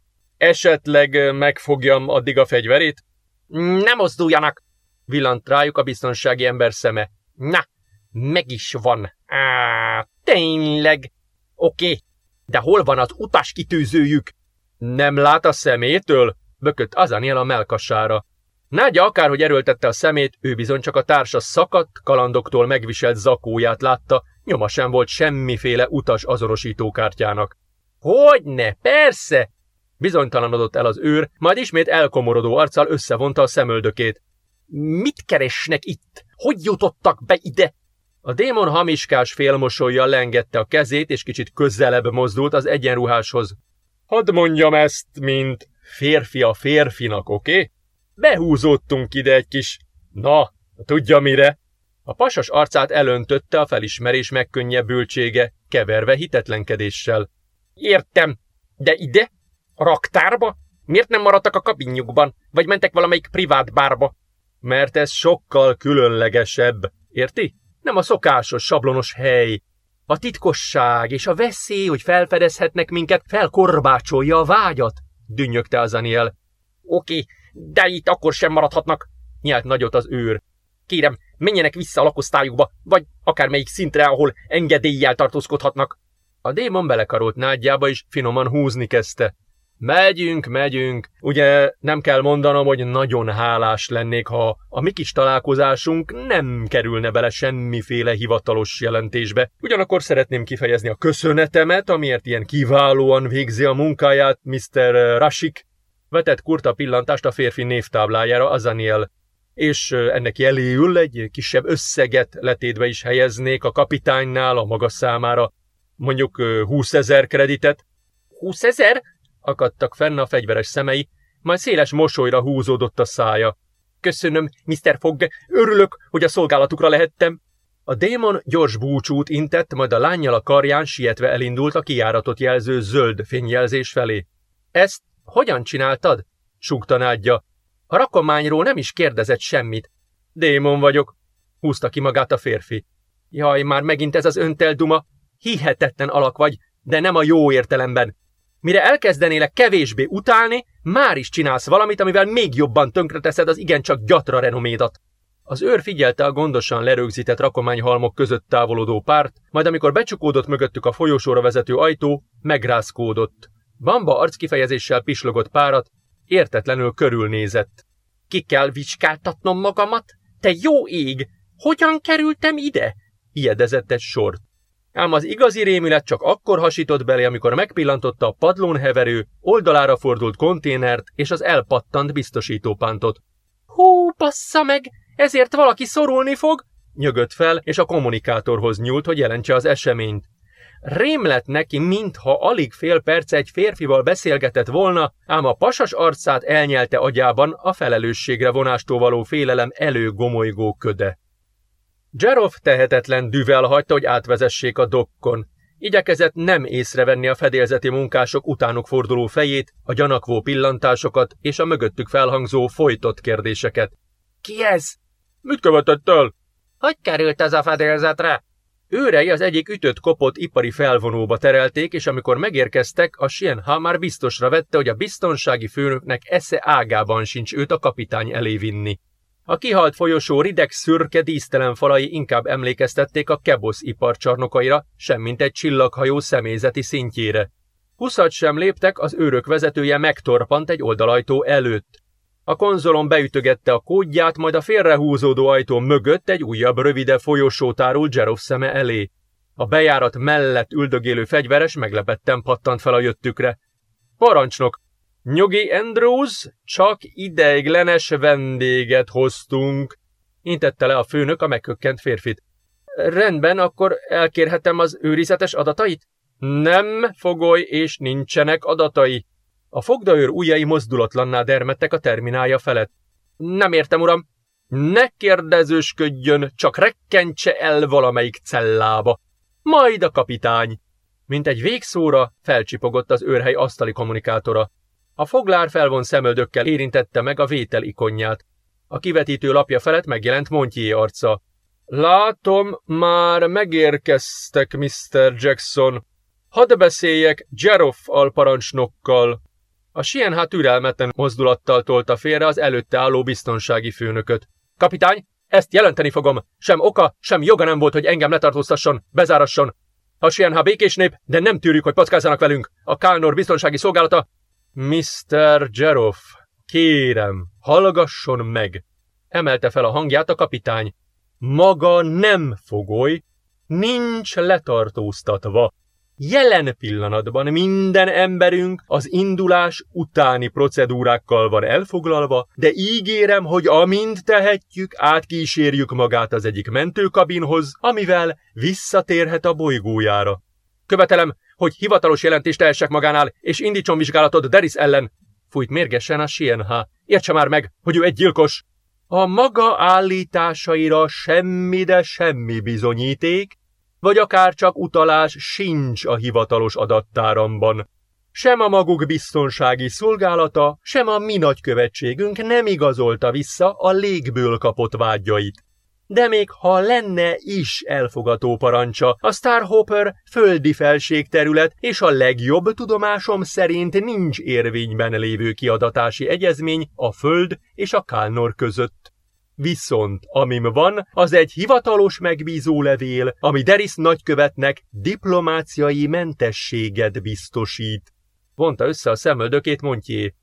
[SPEAKER 1] Esetleg megfogjam addig a fegyverét? Nem mozduljanak! Villant rájuk a biztonsági ember szeme. Na, meg is van. Á, tényleg. Oké, de hol van az utaskitűzőjük? Nem lát a szemétől? Bökött Azaniel a melkassára. Nádja akárhogy erőltette a szemét, ő bizony csak a társa szakadt, kalandoktól megviselt zakóját látta, nyoma sem volt semmiféle utas azonosítókártyának. Hogyne, persze! Bizonytalanodott el az őr, majd ismét elkomorodó arccal összevonta a szemöldökét. Mit keresnek itt? Hogy jutottak be ide? A démon hamiskás félmosolyjal lengette a kezét, és kicsit közelebb mozdult az egyenruháshoz. Hadd mondjam ezt, mint férfi a férfinak, oké? Okay? Behúzódtunk ide egy kis... Na, tudja mire? A pasas arcát elöntötte a felismerés megkönnyebbültsége, keverve hitetlenkedéssel. Értem, de ide? A raktárba? Miért nem maradtak a kabinjukban, vagy mentek valamelyik privát bárba? Mert ez sokkal különlegesebb, érti? Nem a szokásos, sablonos hely. A titkosság és a veszély, hogy felfedezhetnek minket, felkorbácsolja a vágyat, dünnyögte az Aniel. Oké, de itt akkor sem maradhatnak, nyelt nagyot az őr. Kérem, menjenek vissza a lakosztályukba, vagy akármelyik szintre, ahol engedéllyel tartózkodhatnak. A démon belekarolt nádjába, és finoman húzni kezdte. Megyünk, megyünk. Ugye nem kell mondanom, hogy nagyon hálás lennék, ha a mi kis találkozásunk nem kerülne bele semmiféle hivatalos jelentésbe. Ugyanakkor szeretném kifejezni a köszönetemet, amiért ilyen kiválóan végzi a munkáját Mr. Rashik. Vetett kurta pillantást a férfi névtáblájára Azaniel, és ennek jeléül egy kisebb összeget letétbe is helyeznék a kapitánynál a maga számára, mondjuk 20 ezer kreditet. 20 ezer? Akadtak fenn a fegyveres szemei, majd széles mosolyra húzódott a szája. Köszönöm, Mr. Fogg, örülök, hogy a szolgálatukra lehettem. A démon gyors búcsút intett, majd a lányjal a karján sietve elindult a kijáratot jelző zöld fényjelzés felé. Ezt hogyan csináltad? súgta nádja. A rakományról nem is kérdezett semmit. Démon vagyok, húzta ki magát a férfi. Jaj, már megint ez az öntelduma. Hihetetlen alak vagy, de nem a jó értelemben. Mire elkezdenélek kevésbé utálni, már is csinálsz valamit, amivel még jobban tönkreteszed az igencsak gyatra renomédat. Az őr figyelte a gondosan lerögzített rakományhalmok között távolodó párt, majd amikor becsukódott mögöttük a folyosóra vezető ajtó, megrázkódott. Bamba arckifejezéssel pislogott párat, értetlenül körülnézett. Ki kell vizsgáltatnom magamat? Te jó ég! Hogyan kerültem ide? Ijedezett egy sort. Ám az igazi rémület csak akkor hasított bele, amikor megpillantotta a padlón heverő, oldalára fordult konténert és az elpattant biztosítópántot. Hú, passza meg! Ezért valaki szorulni fog? Nyögött fel, és a kommunikátorhoz nyúlt, hogy jelentse az eseményt. Rém lett neki, mintha alig fél perc egy férfival beszélgetett volna, ám a pasas arcát elnyelte agyában a felelősségre vonástól való félelem előgomolygó köde. Jeroff tehetetlen düvel hagyta, hogy átvezessék a dokkon. Igyekezett nem észrevenni a fedélzeti munkások utánuk forduló fejét, a gyanakvó pillantásokat és a mögöttük felhangzó folytott kérdéseket. Ki ez? Mit követett el? Hogy került ez a fedélzetre? Őrei az egyik ütött kopott ipari felvonóba terelték, és amikor megérkeztek, a Sienha már biztosra vette, hogy a biztonsági főnöknek esze ágában sincs őt a kapitány elé vinni. A kihalt folyosó rideg szürke dísztelen falai inkább emlékeztették a Kebosz iparcsarnokaira, semmint egy csillaghajó személyzeti szintjére. Huszat sem léptek, az őrök vezetője megtorpant egy oldalajtó előtt. A konzolon beütögette a kódját, majd a félrehúzódó ajtó mögött egy újabb rövide folyosó tárul Jeroff szeme elé. A bejárat mellett üldögélő fegyveres meglepetten pattant fel a jöttükre. Parancsnok, Nyugi Andrews, csak ideiglenes vendéget hoztunk, intette le a főnök a megkökkent férfit. Rendben, akkor elkérhetem az őrizetes adatait? Nem, fogoly, és nincsenek adatai. A fogdaőr ujjai mozdulatlanná dermedtek a terminálja felett. Nem értem, uram. Ne kérdezősködjön, csak rekkentse el valamelyik cellába. Majd a kapitány. Mint egy végszóra felcsipogott az őrhely asztali kommunikátora. A foglár felvon szemöldökkel érintette meg a vétel ikonját. A kivetítő lapja felett megjelent Montyé arca. Látom, már megérkeztek, Mr. Jackson. Hadd beszéljek Jeroff alparancsnokkal. A Sienha türelmetlen mozdulattal tolta félre az előtte álló biztonsági főnököt. Kapitány, ezt jelenteni fogom. Sem oka, sem joga nem volt, hogy engem letartóztasson, bezárasson. A Sienha békés nép, de nem tűrjük, hogy packázzanak velünk. A Kálnor biztonsági szolgálata... Mr. Jeroff, kérem, hallgasson meg. Emelte fel a hangját a kapitány. Maga nem fogoly, nincs letartóztatva. Jelen pillanatban minden emberünk az indulás utáni procedúrákkal van elfoglalva, de ígérem, hogy amint tehetjük, átkísérjük magát az egyik mentőkabinhoz, amivel visszatérhet a bolygójára. Követelem, hogy hivatalos jelentést tehessek magánál, és indítson vizsgálatot Deris ellen. Fújt mérgesen a Sienha. Értse már meg, hogy ő egy gyilkos. A maga állításaira semmi, de semmi bizonyíték, vagy akár csak utalás sincs a hivatalos adattáramban. Sem a maguk biztonsági szolgálata, sem a mi nagykövetségünk nem igazolta vissza a légből kapott vágyait. De még ha lenne is elfogató parancsa, a Starhopper földi felségterület és a legjobb tudomásom szerint nincs érvényben lévő kiadatási egyezmény a Föld és a Kálnor között. Viszont, amim van, az egy hivatalos megbízó levél, ami Deris nagykövetnek diplomáciai mentességet biztosít. Vonta össze a szemöldökét Montjé.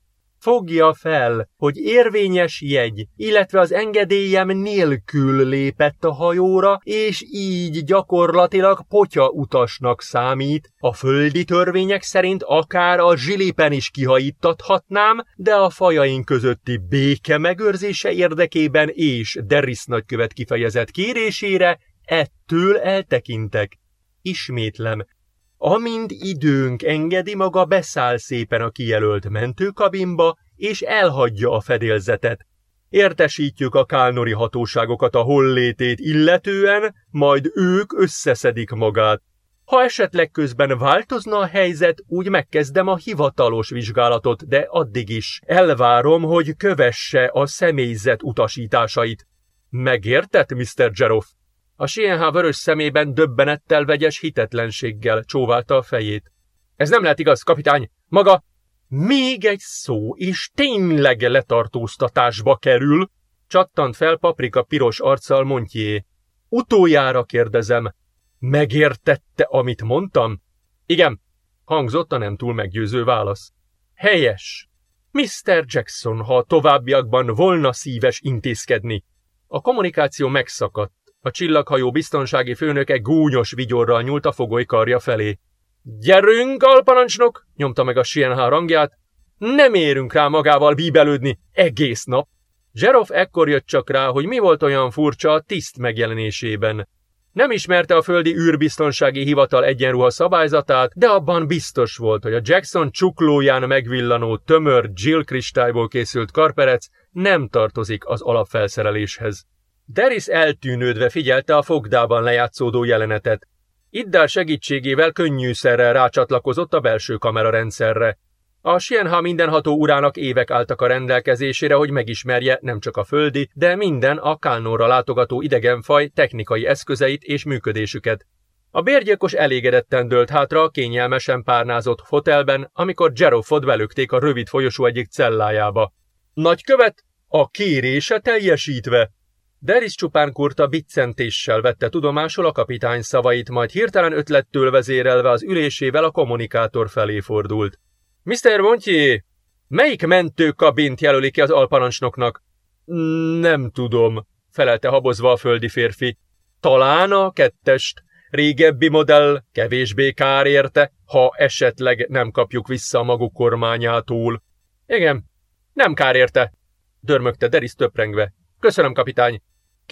[SPEAKER 1] Fogja fel, hogy érvényes jegy, illetve az engedélyem nélkül lépett a hajóra, és így gyakorlatilag potya utasnak számít. A földi törvények szerint akár a zsilipen is kihajítathatnám, de a fajaink közötti béke megőrzése érdekében és Deris nagykövet kifejezett kérésére ettől eltekintek. Ismétlem, Amint időnk engedi, maga beszáll szépen a kijelölt mentőkabinba, és elhagyja a fedélzetet. Értesítjük a kálnori hatóságokat a hollétét illetően, majd ők összeszedik magát. Ha esetleg közben változna a helyzet, úgy megkezdem a hivatalos vizsgálatot, de addig is elvárom, hogy kövesse a személyzet utasításait. Megértett, Mr. Jeroff? A Sienha vörös szemében döbbenettel vegyes hitetlenséggel csóválta a fejét. Ez nem lehet igaz, kapitány! Maga még egy szó, és tényleg letartóztatásba kerül, csattant fel paprika piros arccal Montjé. Utoljára kérdezem, megértette, amit mondtam? Igen, hangzott a nem túl meggyőző válasz. Helyes. Mr. Jackson, ha továbbiakban volna szíves intézkedni. A kommunikáció megszakadt. A csillaghajó biztonsági főnöke gúnyos vigyorral nyúlt a fogoly karja felé. Gyerünk, alparancsnok! nyomta meg a Sienha rangját. Nem érünk rá magával bíbelődni egész nap. Zseroff ekkor jött csak rá, hogy mi volt olyan furcsa a tiszt megjelenésében. Nem ismerte a földi űrbiztonsági hivatal egyenruha szabályzatát, de abban biztos volt, hogy a Jackson csuklóján megvillanó tömör Jill kristályból készült karperec nem tartozik az alapfelszereléshez. Deris eltűnődve figyelte a fogdában lejátszódó jelenetet. Iddár segítségével könnyűszerrel rácsatlakozott a belső kamerarendszerre. A Sienha mindenható urának évek álltak a rendelkezésére, hogy megismerje nem csak a földi, de minden a Kálnóra látogató idegenfaj technikai eszközeit és működésüket. A bérgyilkos elégedetten dőlt hátra a kényelmesen párnázott fotelben, amikor Jeroffot belökték a rövid folyosó egyik cellájába. Nagykövet, a kérése teljesítve, Deris csupán kurta biccentéssel vette tudomásul a kapitány szavait, majd hirtelen ötlettől vezérelve az ülésével a kommunikátor felé fordult. Mr. Montier, melyik mentőkabint jelöli ki az alparancsnoknak? Nem tudom, felelte habozva a földi férfi. Talán a kettest. Régebbi modell kevésbé kár érte, ha esetleg nem kapjuk vissza a maguk kormányától. Igen, nem kár érte, dörmögte Deris töprengve. Köszönöm, kapitány.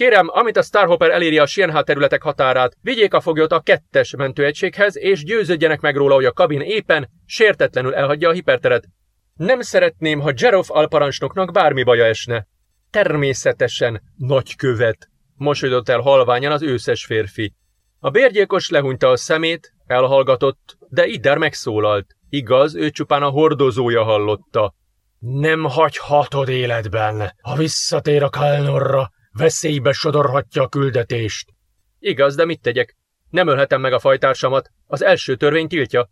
[SPEAKER 1] Kérem, amit a Starhopper eléri a Sienha területek határát, vigyék a foglyot a kettes mentőegységhez, és győződjenek meg róla, hogy a kabin éppen, sértetlenül elhagyja a hiperteret. Nem szeretném, ha Jeroff alparancsnoknak bármi baja esne. Természetesen, nagykövet, mosolyodott el halványan az őszes férfi. A bérgyilkos lehúnyta a szemét, elhallgatott, de Idder megszólalt. Igaz, ő csupán a hordozója hallotta. Nem hagyhatod életben, ha visszatér a Kalnorra, Veszélybe sodorhatja a küldetést. Igaz, de mit tegyek? Nem ölhetem meg a fajtársamat. Az első törvény tiltja.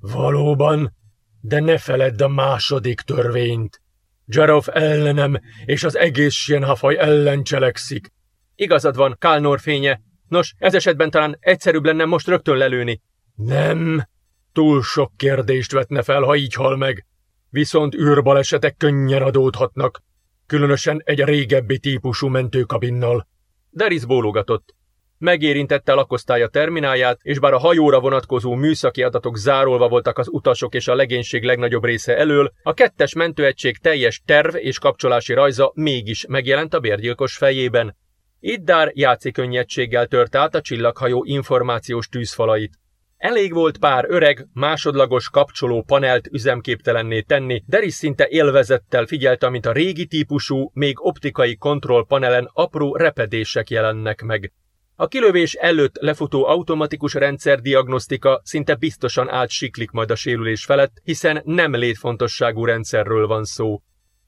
[SPEAKER 1] Valóban?
[SPEAKER 3] De ne feledd a második törvényt. Jarov ellenem és az egész Sienhafaj ellen cselekszik.
[SPEAKER 1] Igazad van, Kálnor fénye. Nos, ez esetben talán egyszerűbb lenne most rögtön lelőni.
[SPEAKER 3] Nem. Túl sok kérdést vetne fel, ha így hal meg. Viszont űrbalesetek könnyen adódhatnak. Különösen egy régebbi típusú mentőkabinnal.
[SPEAKER 1] Deris bólogatott. Megérintette a lakosztálya termináját, és bár a hajóra vonatkozó műszaki adatok zárolva voltak az utasok és a legénység legnagyobb része elől, a kettes mentőegység teljes terv és kapcsolási rajza mégis megjelent a bérgyilkos fejében. Iddár játszikönnyettséggel tört át a csillaghajó információs tűzfalait. Elég volt pár öreg, másodlagos kapcsoló panelt üzemképtelenné tenni, Deris szinte élvezettel figyelte, mint a régi típusú, még optikai kontrollpanelen apró repedések jelennek meg. A kilövés előtt lefutó automatikus rendszerdiagnosztika szinte biztosan átsiklik majd a sérülés felett, hiszen nem létfontosságú rendszerről van szó.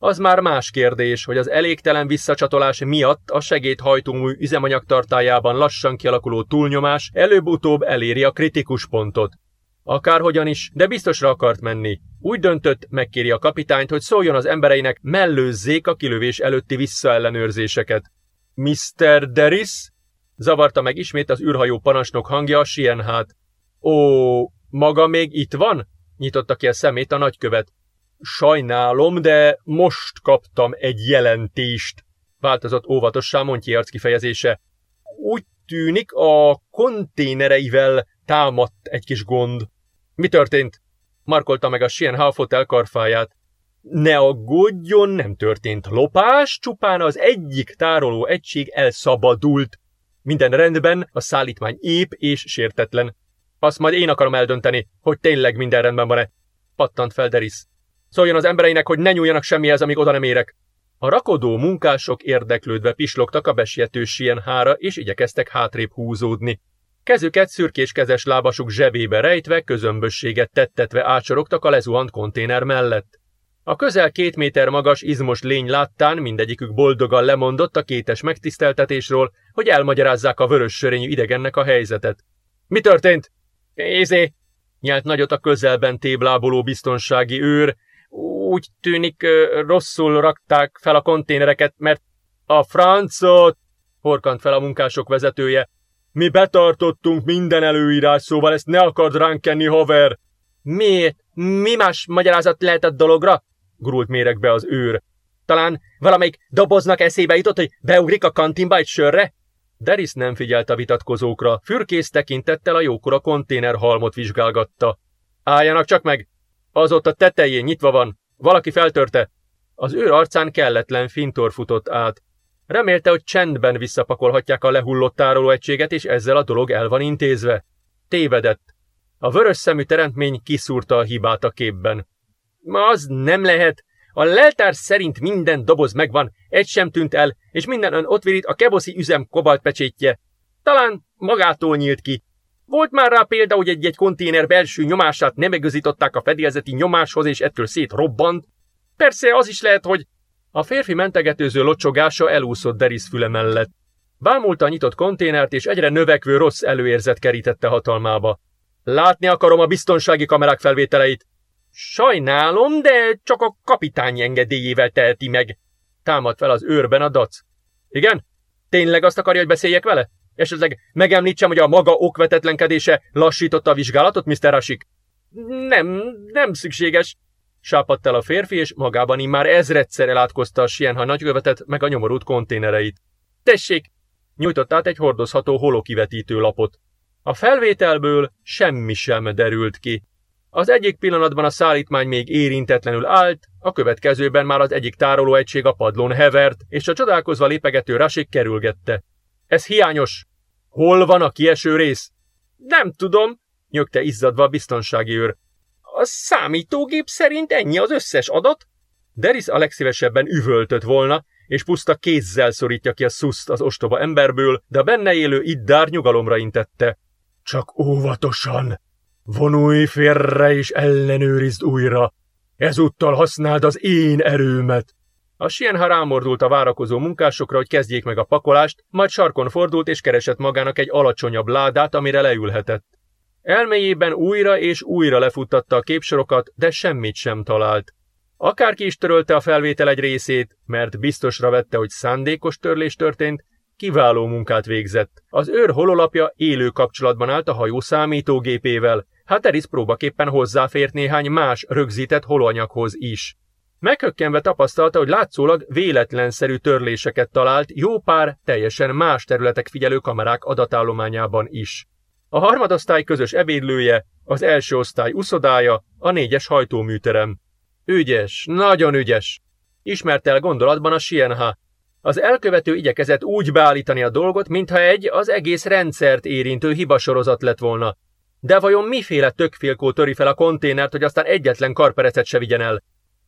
[SPEAKER 1] Az már más kérdés, hogy az elégtelen visszacsatolás miatt a segédhajtómű üzemanyagtartájában lassan kialakuló túlnyomás előbb-utóbb eléri a kritikus pontot. Akárhogyan is, de biztosra akart menni. Úgy döntött, megkéri a kapitányt, hogy szóljon az embereinek, mellőzzék a kilövés előtti visszaellenőrzéseket. Mr. Deris? Zavarta meg ismét az űrhajó parancsnok hangja a Sienhát. Ó, maga még itt van? Nyitotta ki a szemét a nagykövet. Sajnálom, de most kaptam egy jelentést, változott óvatossá Montjérc kifejezése. Úgy tűnik, a konténereivel támadt egy kis gond. Mi történt? Markolta meg a Sienha fotel karfáját. Ne aggódjon, nem történt lopás, csupán az egyik tároló egység elszabadult. Minden rendben, a szállítmány ép és sértetlen. Azt majd én akarom eldönteni, hogy tényleg minden rendben van-e. Pattant fel Deris. Szóljon az embereinek, hogy ne nyúljanak semmihez, amíg oda nem érek. A rakodó munkások érdeklődve pislogtak a besiető hára, és igyekeztek hátrébb húzódni. Kezüket szürkés kezes lábasuk zsebébe rejtve, közömbösséget tettetve ácsorogtak a lezuhant konténer mellett. A közel két méter magas, izmos lény láttán mindegyikük boldogan lemondott a kétes megtiszteltetésről, hogy elmagyarázzák a vörös sörényű idegennek a helyzetet. Mi történt? Ézé! Nyelt nagyot a közelben tébláboló biztonsági őr. Úgy tűnik, rosszul rakták fel a konténereket, mert a francot, horkant fel a munkások vezetője. Mi betartottunk minden előírás, szóval ezt ne akard ránk kenni, haver. Miért? Mi más magyarázat lehet a dologra? gurult méregbe az őr. Talán valamelyik doboznak eszébe jutott, hogy beugrik a kantinba egy sörre? Deris nem figyelt a vitatkozókra, fürkész tekintettel a jókora konténerhalmot vizsgálgatta. Álljanak csak meg! Az ott a tetején nyitva van. Valaki feltörte. Az őr arcán kelletlen fintor futott át. Remélte, hogy csendben visszapakolhatják a lehullott tárolóegységet, és ezzel a dolog el van intézve. Tévedett. A vörös szemű teremtmény kiszúrta a hibát a képben. Ma az nem lehet. A leltár szerint minden doboz megvan, egy sem tűnt el, és minden ön ott virít a keboszi üzem kobaltpecsétje. Talán magától nyílt ki. Volt már rá példa, hogy egy-egy konténer belső nyomását nem egözították a fedélzeti nyomáshoz, és ettől szétrobbant. Persze az is lehet, hogy... A férfi mentegetőző locsogása elúszott Deris füle mellett. Bámulta a nyitott konténert, és egyre növekvő rossz előérzet kerítette hatalmába. Látni akarom a biztonsági kamerák felvételeit. Sajnálom, de csak a kapitány engedélyével teheti meg. Támad fel az őrben a dac. Igen? Tényleg azt akarja, hogy beszéljek vele? Esetleg megemlítsem, hogy a maga okvetetlenkedése lassította a vizsgálatot, Mr. Rasik? Nem, nem szükséges. Sápadt el a férfi, és magában immár ezredszer elátkozta a Sienha nagykövetet meg a nyomorult konténereit. Tessék! Nyújtott át egy hordozható holokivetítő lapot. A felvételből semmi sem derült ki. Az egyik pillanatban a szállítmány még érintetlenül állt, a következőben már az egyik tárolóegység a padlón hevert, és a csodálkozva lépegető Rasik kerülgette. Ez hiányos. Hol van a kieső rész? Nem tudom, nyögte izzadva a biztonsági őr. A számítógép szerint ennyi az összes adat? Deris a legszívesebben üvöltött volna, és puszta kézzel szorítja ki a szuszt az ostoba emberből, de a benne élő iddár nyugalomra intette.
[SPEAKER 3] Csak óvatosan! Vonulj félre és ellenőrizd újra! Ezúttal használd az én erőmet!
[SPEAKER 1] A Sienha rámordult a várakozó munkásokra, hogy kezdjék meg a pakolást, majd sarkon fordult és keresett magának egy alacsonyabb ládát, amire leülhetett. Elméjében újra és újra lefuttatta a képsorokat, de semmit sem talált. Akárki is törölte a felvétel egy részét, mert biztosra vette, hogy szándékos törlés történt, kiváló munkát végzett. Az őr hololapja élő kapcsolatban állt a hajó számítógépével, Hatteris próbaképpen hozzáfért néhány más rögzített holanyaghoz is. Meghökkenve tapasztalta, hogy látszólag véletlenszerű törléseket talált jó pár teljesen más területek figyelő kamerák adatállományában is. A harmadosztály közös ebédlője, az első osztály uszodája, a négyes hajtóműterem. Ügyes, nagyon ügyes. Ismert el gondolatban a Sienha. Az elkövető igyekezett úgy beállítani a dolgot, mintha egy az egész rendszert érintő hibasorozat lett volna. De vajon miféle tökfélkó töri fel a konténert, hogy aztán egyetlen karperecet se vigyen el?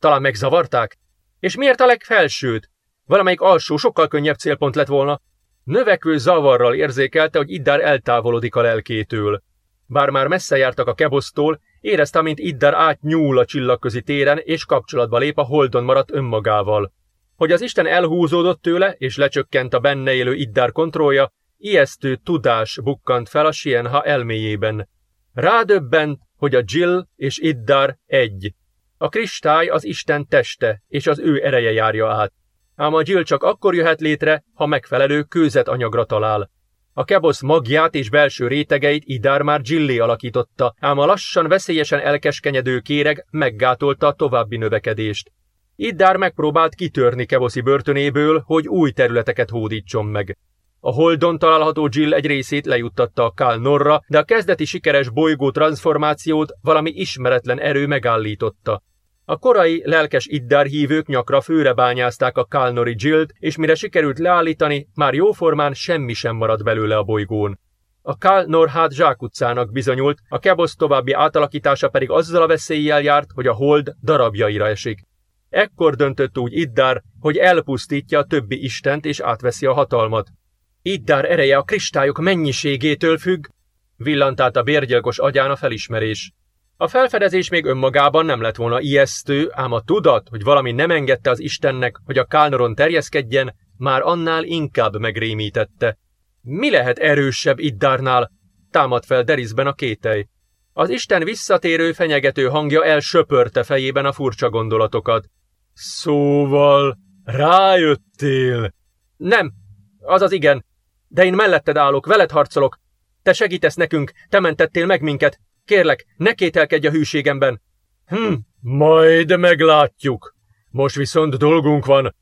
[SPEAKER 1] Talán megzavarták? És miért a legfelsőt? Valamelyik alsó sokkal könnyebb célpont lett volna. Növekvő zavarral érzékelte, hogy Iddár eltávolodik a lelkétől. Bár már messze jártak a kebosztól, érezte, mint Iddár átnyúl a csillagközi téren, és kapcsolatba lép a holdon maradt önmagával. Hogy az Isten elhúzódott tőle, és lecsökkent a benne élő Iddár kontrollja, ijesztő tudás bukkant fel a Sienha elméjében. Rádöbbent, hogy a Jill és Iddar egy. A kristály az Isten teste, és az ő ereje járja át. Ám a Jill csak akkor jöhet létre, ha megfelelő kőzet anyagra talál. A kebosz magját és belső rétegeit Idár már Jillé alakította, ám a lassan veszélyesen elkeskenyedő kéreg meggátolta a további növekedést. Iddár megpróbált kitörni Keboszi börtönéből, hogy új területeket hódítson meg. A Holdon található Jill egy részét lejuttatta a Kál Norra, de a kezdeti sikeres bolygó transformációt valami ismeretlen erő megállította. A korai, lelkes Iddár hívők nyakra főre bányázták a Kálnori Jill-t, és mire sikerült leállítani, már jóformán semmi sem maradt belőle a bolygón. A Kál Norhát zsákutcának bizonyult, a Kebosz további átalakítása pedig azzal a veszéllyel járt, hogy a hold darabjaira esik. Ekkor döntött úgy Iddár, hogy elpusztítja a többi istent és átveszi a hatalmat. Iddár ereje a kristályok mennyiségétől függ, villant át a bérgyilkos agyán a felismerés. A felfedezés még önmagában nem lett volna ijesztő, ám a tudat, hogy valami nem engedte az Istennek, hogy a Kálnoron terjeszkedjen, már annál inkább megrémítette. Mi lehet erősebb Iddárnál? Támad fel Derisben a kételj. Az Isten visszatérő, fenyegető hangja elsöpörte fejében a furcsa gondolatokat. Szóval rájöttél? Nem, azaz igen, de én melletted állok, veled harcolok. Te segítesz nekünk, te mentettél meg minket. Kérlek, ne kételkedj a hűségemben. Hm, majd meglátjuk. Most viszont dolgunk van.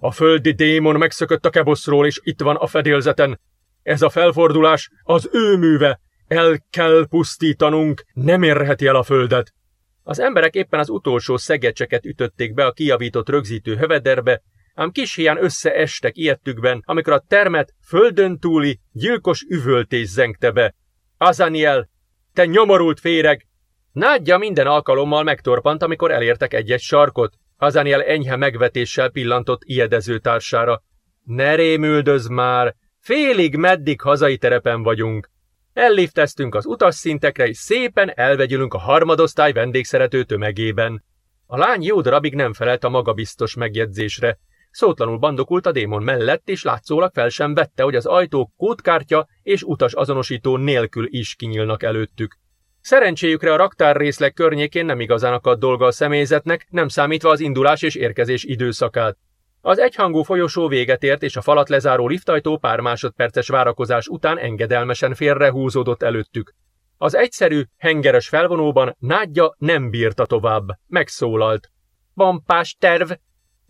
[SPEAKER 1] A földi démon megszökött a keboszról, és itt van a fedélzeten. Ez a felfordulás az ő műve. El kell pusztítanunk, nem érheti el a földet. Az emberek éppen az utolsó szegecseket ütötték be a kijavított rögzítő hövederbe, ám kis hián összeestek ilyettükben, amikor a termet földön túli, gyilkos üvöltés zengte be. Azaniel, te nyomorult féreg! Nádja minden alkalommal megtorpant, amikor elértek egy-egy sarkot. Azaniel enyhe megvetéssel pillantott ijedező társára. Ne rémüldöz már! Félig meddig hazai terepen vagyunk. Ellifteztünk az utasszintekre, és szépen elvegyülünk a harmadosztály vendégszerető tömegében. A lány jó darabig nem felelt a magabiztos megjegyzésre. Szótlanul bandokult a démon mellett, és látszólag fel sem vette, hogy az ajtók kódkártya és utas azonosító nélkül is kinyílnak előttük. Szerencséjükre a raktár részleg környékén nem igazán akadt dolga a személyzetnek, nem számítva az indulás és érkezés időszakát. Az egyhangú folyosó véget ért, és a falat lezáró liftajtó pár másodperces várakozás után engedelmesen félrehúzódott előttük. Az egyszerű, hengeres felvonóban nádja nem bírta tovább. Megszólalt. Vampás terv,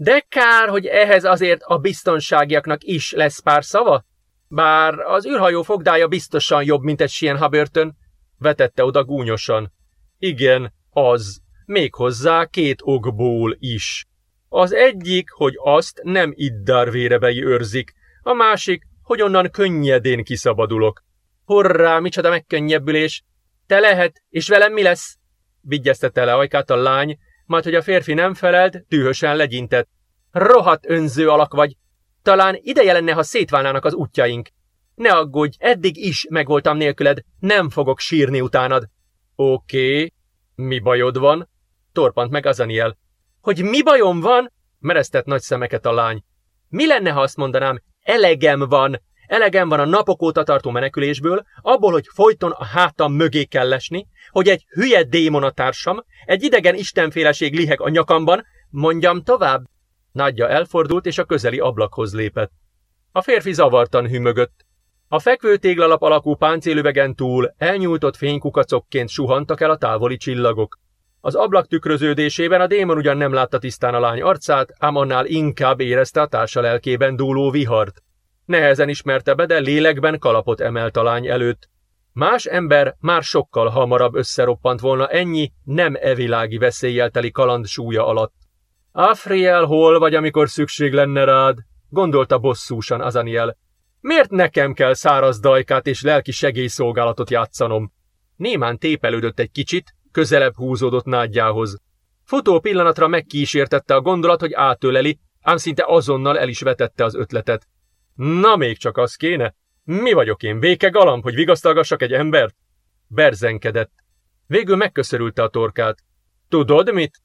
[SPEAKER 1] de kár, hogy ehhez azért a biztonságiaknak is lesz pár szava? Bár az űrhajó fogdája biztosan jobb, mint egy Sienha börtön, vetette oda gúnyosan. Igen, az. Méghozzá két okból is. Az egyik, hogy azt nem Iddar vérebei őrzik, a másik, hogy onnan könnyedén kiszabadulok. Horrá, micsoda megkönnyebbülés! Te lehet, és velem mi lesz? Vigyeztette le ajkát a lány, majd hogy a férfi nem felelt, dühösen legyintett. Rohadt önző alak vagy. Talán ideje lenne, ha szétválnának az útjaink. Ne aggódj, eddig is megvoltam nélküled, nem fogok sírni utánad. Oké, okay. mi bajod van? Torpant meg Azaniel. Hogy mi bajom van? Mereztett nagy szemeket a lány. Mi lenne, ha azt mondanám, elegem van, Elegem van a napok óta tartó menekülésből, abból, hogy folyton a hátam mögé kell lesni, hogy egy hülye társam, egy idegen istenféleség liheg a nyakamban, mondjam tovább. Nagyja elfordult, és a közeli ablakhoz lépett. A férfi zavartan hümögött. A fekvő téglalap alakú páncélüvegen túl elnyújtott fénykukacokként suhantak el a távoli csillagok. Az ablak tükröződésében a démon ugyan nem látta tisztán a lány arcát, ám annál inkább érezte a társa lelkében dúló vihart. Nehezen ismerte be, de lélekben kalapot emelt a lány előtt. Más ember már sokkal hamarabb összeroppant volna ennyi nem evilági veszéllyel teli kaland súlya alatt. Afriel, hol vagy, amikor szükség lenne rád? gondolta bosszúsan Azaniel. Miért nekem kell száraz dajkát és lelki segélyszolgálatot játszanom? Némán tépelődött egy kicsit, közelebb húzódott nádjához. Futó pillanatra megkísértette a gondolat, hogy átöleli, ám szinte azonnal el is vetette az ötletet. Na még csak az kéne? Mi vagyok én, véke galamb, hogy vigasztalgassak egy embert? Berzenkedett. Végül megköszörülte a torkát. Tudod mit?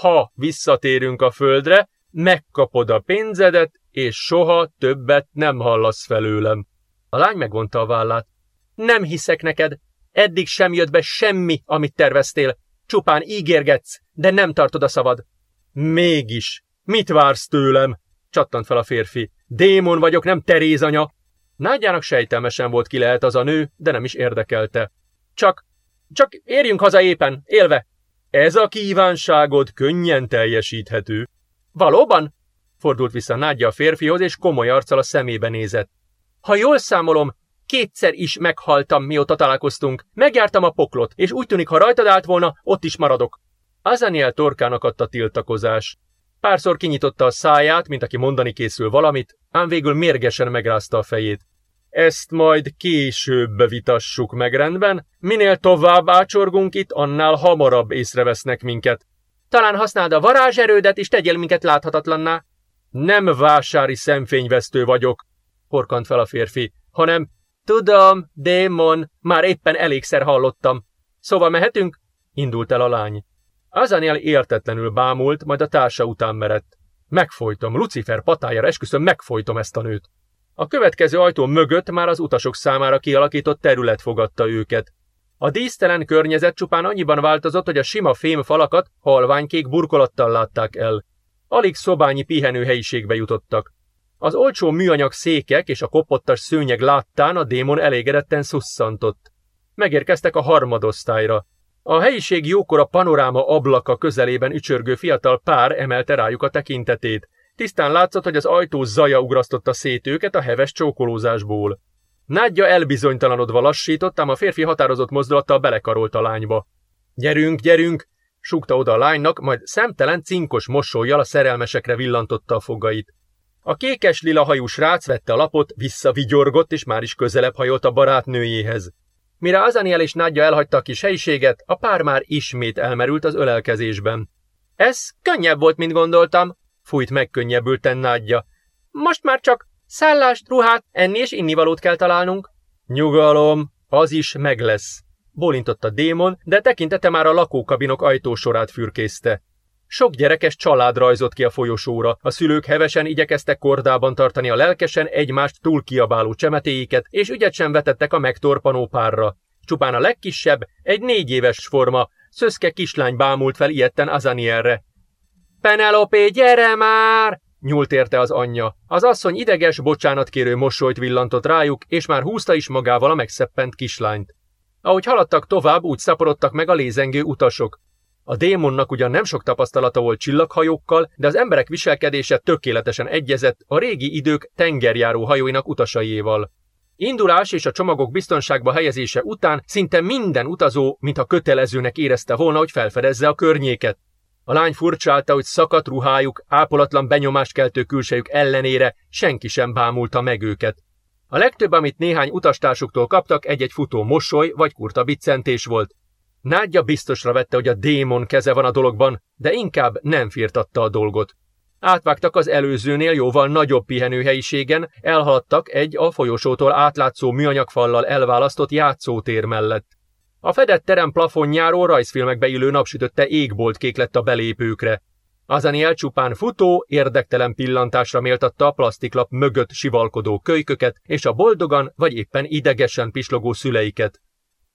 [SPEAKER 1] Ha visszatérünk a földre, megkapod a pénzedet, és soha többet nem hallasz felőlem. A lány megvonta a vállát. Nem hiszek neked, eddig sem jött be semmi, amit terveztél. Csupán ígérgetsz, de nem tartod a szavad. Mégis, mit vársz tőlem? Csattant fel a férfi. Démon vagyok, nem Teréz anya. Nádjának sejtelmesen volt ki lehet az a nő, de nem is érdekelte. Csak, csak érjünk haza éppen, élve. Ez a kívánságod könnyen teljesíthető. Valóban? Fordult vissza Nádja a férfihoz, és komoly arccal a szemébe nézett. Ha jól számolom, kétszer is meghaltam, mióta találkoztunk. Megjártam a poklot, és úgy tűnik, ha rajtad állt volna, ott is maradok. Azaniel torkának adta tiltakozás. Párszor kinyitotta a száját, mint aki mondani készül valamit, ám végül mérgesen megrázta a fejét. Ezt majd később vitassuk meg rendben. Minél tovább ácsorgunk itt, annál hamarabb észrevesznek minket. Talán használd a varázserődet, és tegyél minket láthatatlanná. Nem vásári szemfényvesztő vagyok, horkant fel a férfi, hanem tudom, démon, már éppen elégszer hallottam. Szóval mehetünk? Indult el a lány. Azaniel értetlenül bámult, majd a társa után merett. Megfojtom, Lucifer patájára esküszöm, megfojtom ezt a nőt. A következő ajtó mögött már az utasok számára kialakított terület fogadta őket. A dísztelen környezet csupán annyiban változott, hogy a sima fém falakat halványkék burkolattal látták el. Alig szobányi pihenőhelyiségbe jutottak. Az olcsó műanyag székek és a kopottas szőnyeg láttán a démon elégedetten szusszantott. Megérkeztek a harmadosztályra. A helyiség jókora panoráma ablaka közelében ücsörgő fiatal pár emelte rájuk a tekintetét. Tisztán látszott, hogy az ajtó zaja ugrasztotta szét őket a heves csókolózásból. Nádja elbizonytalanodva lassított, ám a férfi határozott mozdulattal belekarolt a lányba. Gyerünk, gyerünk! súgta oda a lánynak, majd szemtelen cinkos mosolyjal a szerelmesekre villantotta a fogait. A kékes lila hajú srác vette a lapot, visszavigyorgott, és már is közelebb hajolt a barátnőjéhez. Mire Azaniel és Nádja elhagyta a kis helyiséget, a pár már ismét elmerült az ölelkezésben. Ez könnyebb volt, mint gondoltam, fújt megkönnyebbülten Nádja. Most már csak szállást, ruhát, enni és innivalót kell találnunk. Nyugalom, az is meg lesz, bólintott a démon, de tekintete már a lakókabinok ajtósorát fürkészte. Sok gyerekes család rajzott ki a folyosóra, a szülők hevesen igyekeztek kordában tartani a lelkesen egymást túl kiabáló csemetéiket, és ügyet sem vetettek a megtorpanó párra. Csupán a legkisebb, egy négy éves forma, szöszke kislány bámult fel ilyetten Azanielre. Penelope, gyere már! Nyúlt érte az anyja. Az asszony ideges, bocsánatkérő mosolyt villantott rájuk, és már húzta is magával a megszeppent kislányt. Ahogy haladtak tovább, úgy szaporodtak meg a lézengő utasok. A démonnak ugyan nem sok tapasztalata volt csillaghajókkal, de az emberek viselkedése tökéletesen egyezett a régi idők tengerjáró hajóinak utasaiéval. Indulás és a csomagok biztonságba helyezése után szinte minden utazó, mintha kötelezőnek érezte volna, hogy felfedezze a környéket. A lány furcsálta, hogy szakadt ruhájuk, ápolatlan benyomást keltő külsejük ellenére senki sem bámulta meg őket. A legtöbb, amit néhány utastársuktól kaptak, egy-egy futó mosoly vagy kurta biccentés volt. Nádja biztosra vette, hogy a démon keze van a dologban, de inkább nem firtatta a dolgot. Átvágtak az előzőnél jóval nagyobb pihenőhelyiségen, elhaladtak egy a folyosótól átlátszó műanyagfallal elválasztott játszótér mellett. A fedett terem plafonjáról rajzfilmekbe illő napsütötte égbolt kék lett a belépőkre. Azaniel csupán futó, érdektelen pillantásra méltatta a plastiklap mögött sivalkodó kölyköket és a boldogan vagy éppen idegesen pislogó szüleiket.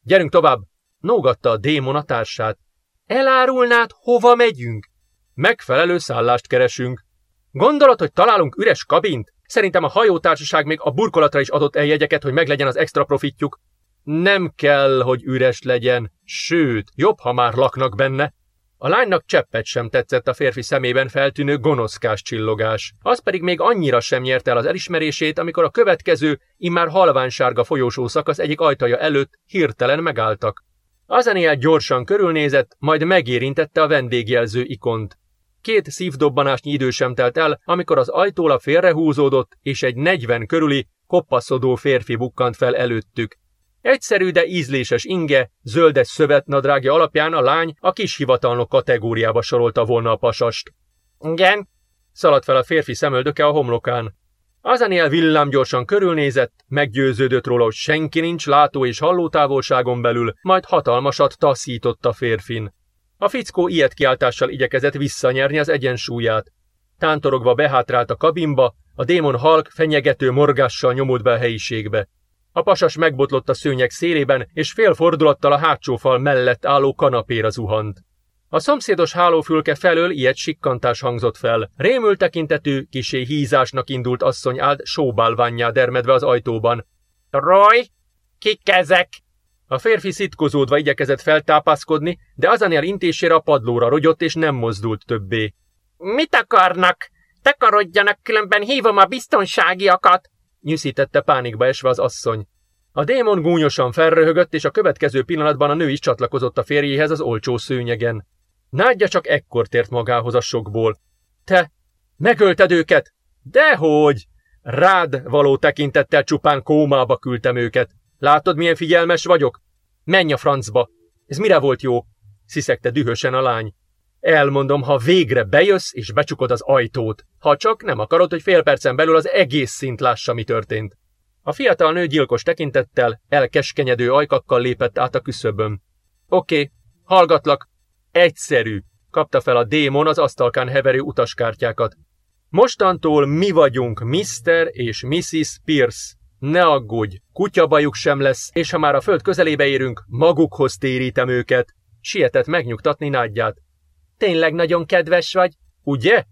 [SPEAKER 1] Gyerünk tovább! Nógatta a démon a társát. Elárulnád, hova megyünk? Megfelelő szállást keresünk. Gondolod, hogy találunk üres kabint? Szerintem a hajótársaság még a burkolatra is adott el jegyeket, hogy meglegyen az extra profitjuk. Nem kell, hogy üres legyen, sőt, jobb, ha már laknak benne. A lánynak cseppet sem tetszett a férfi szemében feltűnő gonoszkás csillogás. Az pedig még annyira sem nyerte el az elismerését, amikor a következő, immár halványsárga folyósó szakasz egyik ajtaja előtt hirtelen megálltak. Azaniel gyorsan körülnézett, majd megérintette a vendégjelző ikont. Két szívdobbanásnyi idő sem telt el, amikor az ajtólap félrehúzódott, és egy negyven körüli, koppaszodó férfi bukkant fel előttük. Egyszerű, de ízléses inge, zöldes szövetnadrágja alapján a lány a kis hivatalnok kategóriába sorolta volna a pasast. Igen, szaladt fel a férfi szemöldöke a homlokán. Azaniel villámgyorsan körülnézett, meggyőződött róla, hogy senki nincs látó és hallótávolságon belül, majd hatalmasat taszított a férfin. A fickó ilyet kiáltással igyekezett visszanyerni az egyensúlyát. Tántorogva behátrált a kabinba, a démon halk fenyegető morgással nyomult be a helyiségbe. A pasas megbotlott a szőnyeg szélében, és fél fordulattal a hátsó fal mellett álló kanapéra zuhant. A szomszédos hálófülke felől ilyet sikkantás hangzott fel. Rémül tekintetű, kisé hízásnak indult asszony állt sóbálványjá dermedve az ajtóban. Roy, kik ezek? A férfi szitkozódva igyekezett feltápászkodni, de Azaniel intésére a padlóra rogyott és nem mozdult többé. Mit akarnak? Takarodjanak, különben hívom a biztonságiakat! nyűszítette pánikba esve az asszony. A démon gúnyosan felröhögött, és a következő pillanatban a nő is csatlakozott a férjéhez az olcsó szőnyegen. Nádja csak ekkor tért magához a sokból. Te, megölted őket? Dehogy! Rád való tekintettel csupán kómába küldtem őket. Látod, milyen figyelmes vagyok? Menj a francba! Ez mire volt jó? sziszegte dühösen a lány. Elmondom, ha végre bejössz és becsukod az ajtót. Ha csak nem akarod, hogy fél percen belül az egész szint lássa, mi történt. A fiatal nő gyilkos tekintettel, elkeskenyedő ajkakkal lépett át a küszöbön. Oké, okay, hallgatlak. Egyszerű, kapta fel a démon az asztalkán heverő utaskártyákat. Mostantól mi vagyunk Mr. és Mrs. Pierce. Ne aggódj, kutyabajuk sem lesz, és ha már a föld közelébe érünk, magukhoz térítem őket. Sietett megnyugtatni nádját. Tényleg nagyon kedves vagy, ugye?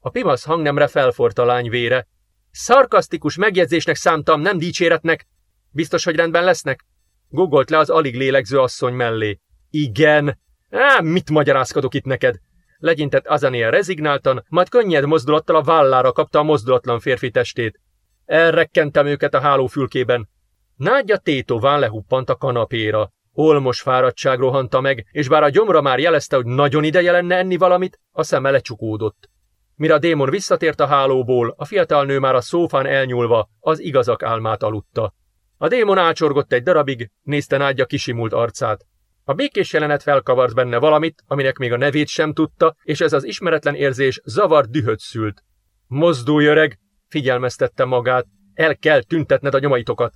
[SPEAKER 1] A pimasz hangnemre felfort a lány vére. Szarkasztikus megjegyzésnek számtam, nem dicséretnek. Biztos, hogy rendben lesznek? Gugolt le az alig lélegző asszony mellé. Igen. Á, mit magyarázkodok itt neked? Legyintett Azaniel rezignáltan, majd könnyed mozdulattal a vállára kapta a mozdulatlan férfi testét. Elrekkentem őket a hálófülkében. Nádja tétován lehuppant a kanapéra. Olmos fáradtság rohanta meg, és bár a gyomra már jelezte, hogy nagyon ideje lenne enni valamit, a szeme lecsukódott. Mire a démon visszatért a hálóból, a fiatal nő már a szófán elnyúlva az igazak álmát aludta. A démon ácsorgott egy darabig, nézte Nádja kisimult arcát. A békés jelenet felkavart benne valamit, aminek még a nevét sem tudta, és ez az ismeretlen érzés zavart dühöt szült. Mozdulj, öreg! figyelmeztette magát. El kell tüntetned a nyomaitokat.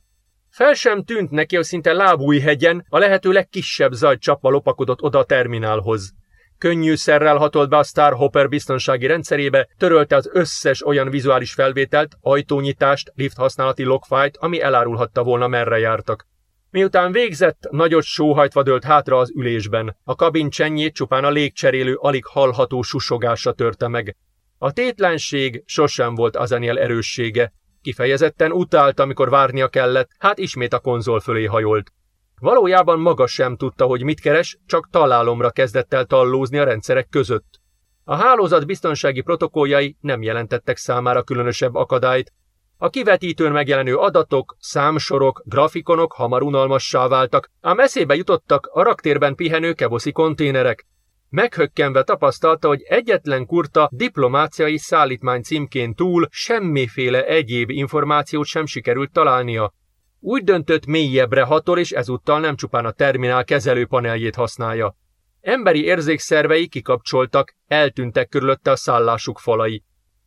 [SPEAKER 1] Fel sem tűnt neki, hogy szinte lábújhegyen a lehető legkisebb zajcsapva lopakodott oda a terminálhoz. Könnyű szerrel hatolt be a Starhopper biztonsági rendszerébe, törölte az összes olyan vizuális felvételt, ajtónyitást, lift használati logfájt, ami elárulhatta volna merre jártak. Miután végzett, nagyot sóhajtva dőlt hátra az ülésben. A kabin csenyét csupán a légcserélő, alig hallható susogása törte meg. A tétlenség sosem volt Azaniel erőssége. Kifejezetten utálta, amikor várnia kellett, hát ismét a konzol fölé hajolt. Valójában maga sem tudta, hogy mit keres, csak találomra kezdett el tallózni a rendszerek között. A hálózat biztonsági protokolljai nem jelentettek számára különösebb akadályt. A kivetítőn megjelenő adatok, számsorok, grafikonok hamar unalmassá váltak, ám eszébe jutottak a raktérben pihenő kevoszi konténerek. Meghökkenve tapasztalta, hogy egyetlen kurta diplomáciai szállítmány címkén túl semmiféle egyéb információt sem sikerült találnia. Úgy döntött mélyebbre hatol, és ezúttal nem csupán a terminál kezelőpaneljét használja. Emberi érzékszervei kikapcsoltak, eltűntek körülötte a szállásuk falai.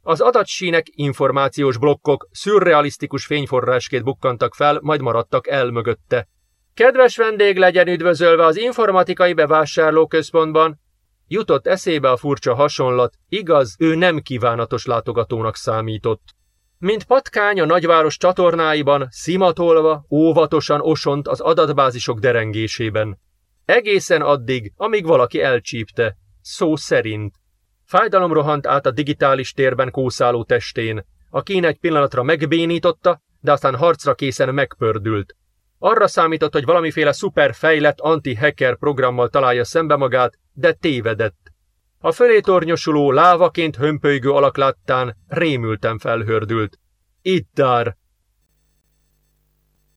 [SPEAKER 1] Az adatsínek, információs blokkok szürrealisztikus fényforrásként bukkantak fel, majd maradtak el mögötte. Kedves vendég legyen üdvözölve az informatikai bevásárlóközpontban, Jutott eszébe a furcsa hasonlat, igaz, ő nem kívánatos látogatónak számított. Mint patkány a nagyváros csatornáiban, szimatolva, óvatosan osont az adatbázisok derengésében. Egészen addig, amíg valaki elcsípte, szó szerint. Fájdalom rohant át a digitális térben kószáló testén. A kín egy pillanatra megbénította, de aztán harcra készen megpördült. Arra számított, hogy valamiféle szuperfejlett anti-hacker programmal találja szembe magát, de tévedett. A fölé tornyosuló lávaként hömpölygő alak láttán rémülten felhördült. Ittár,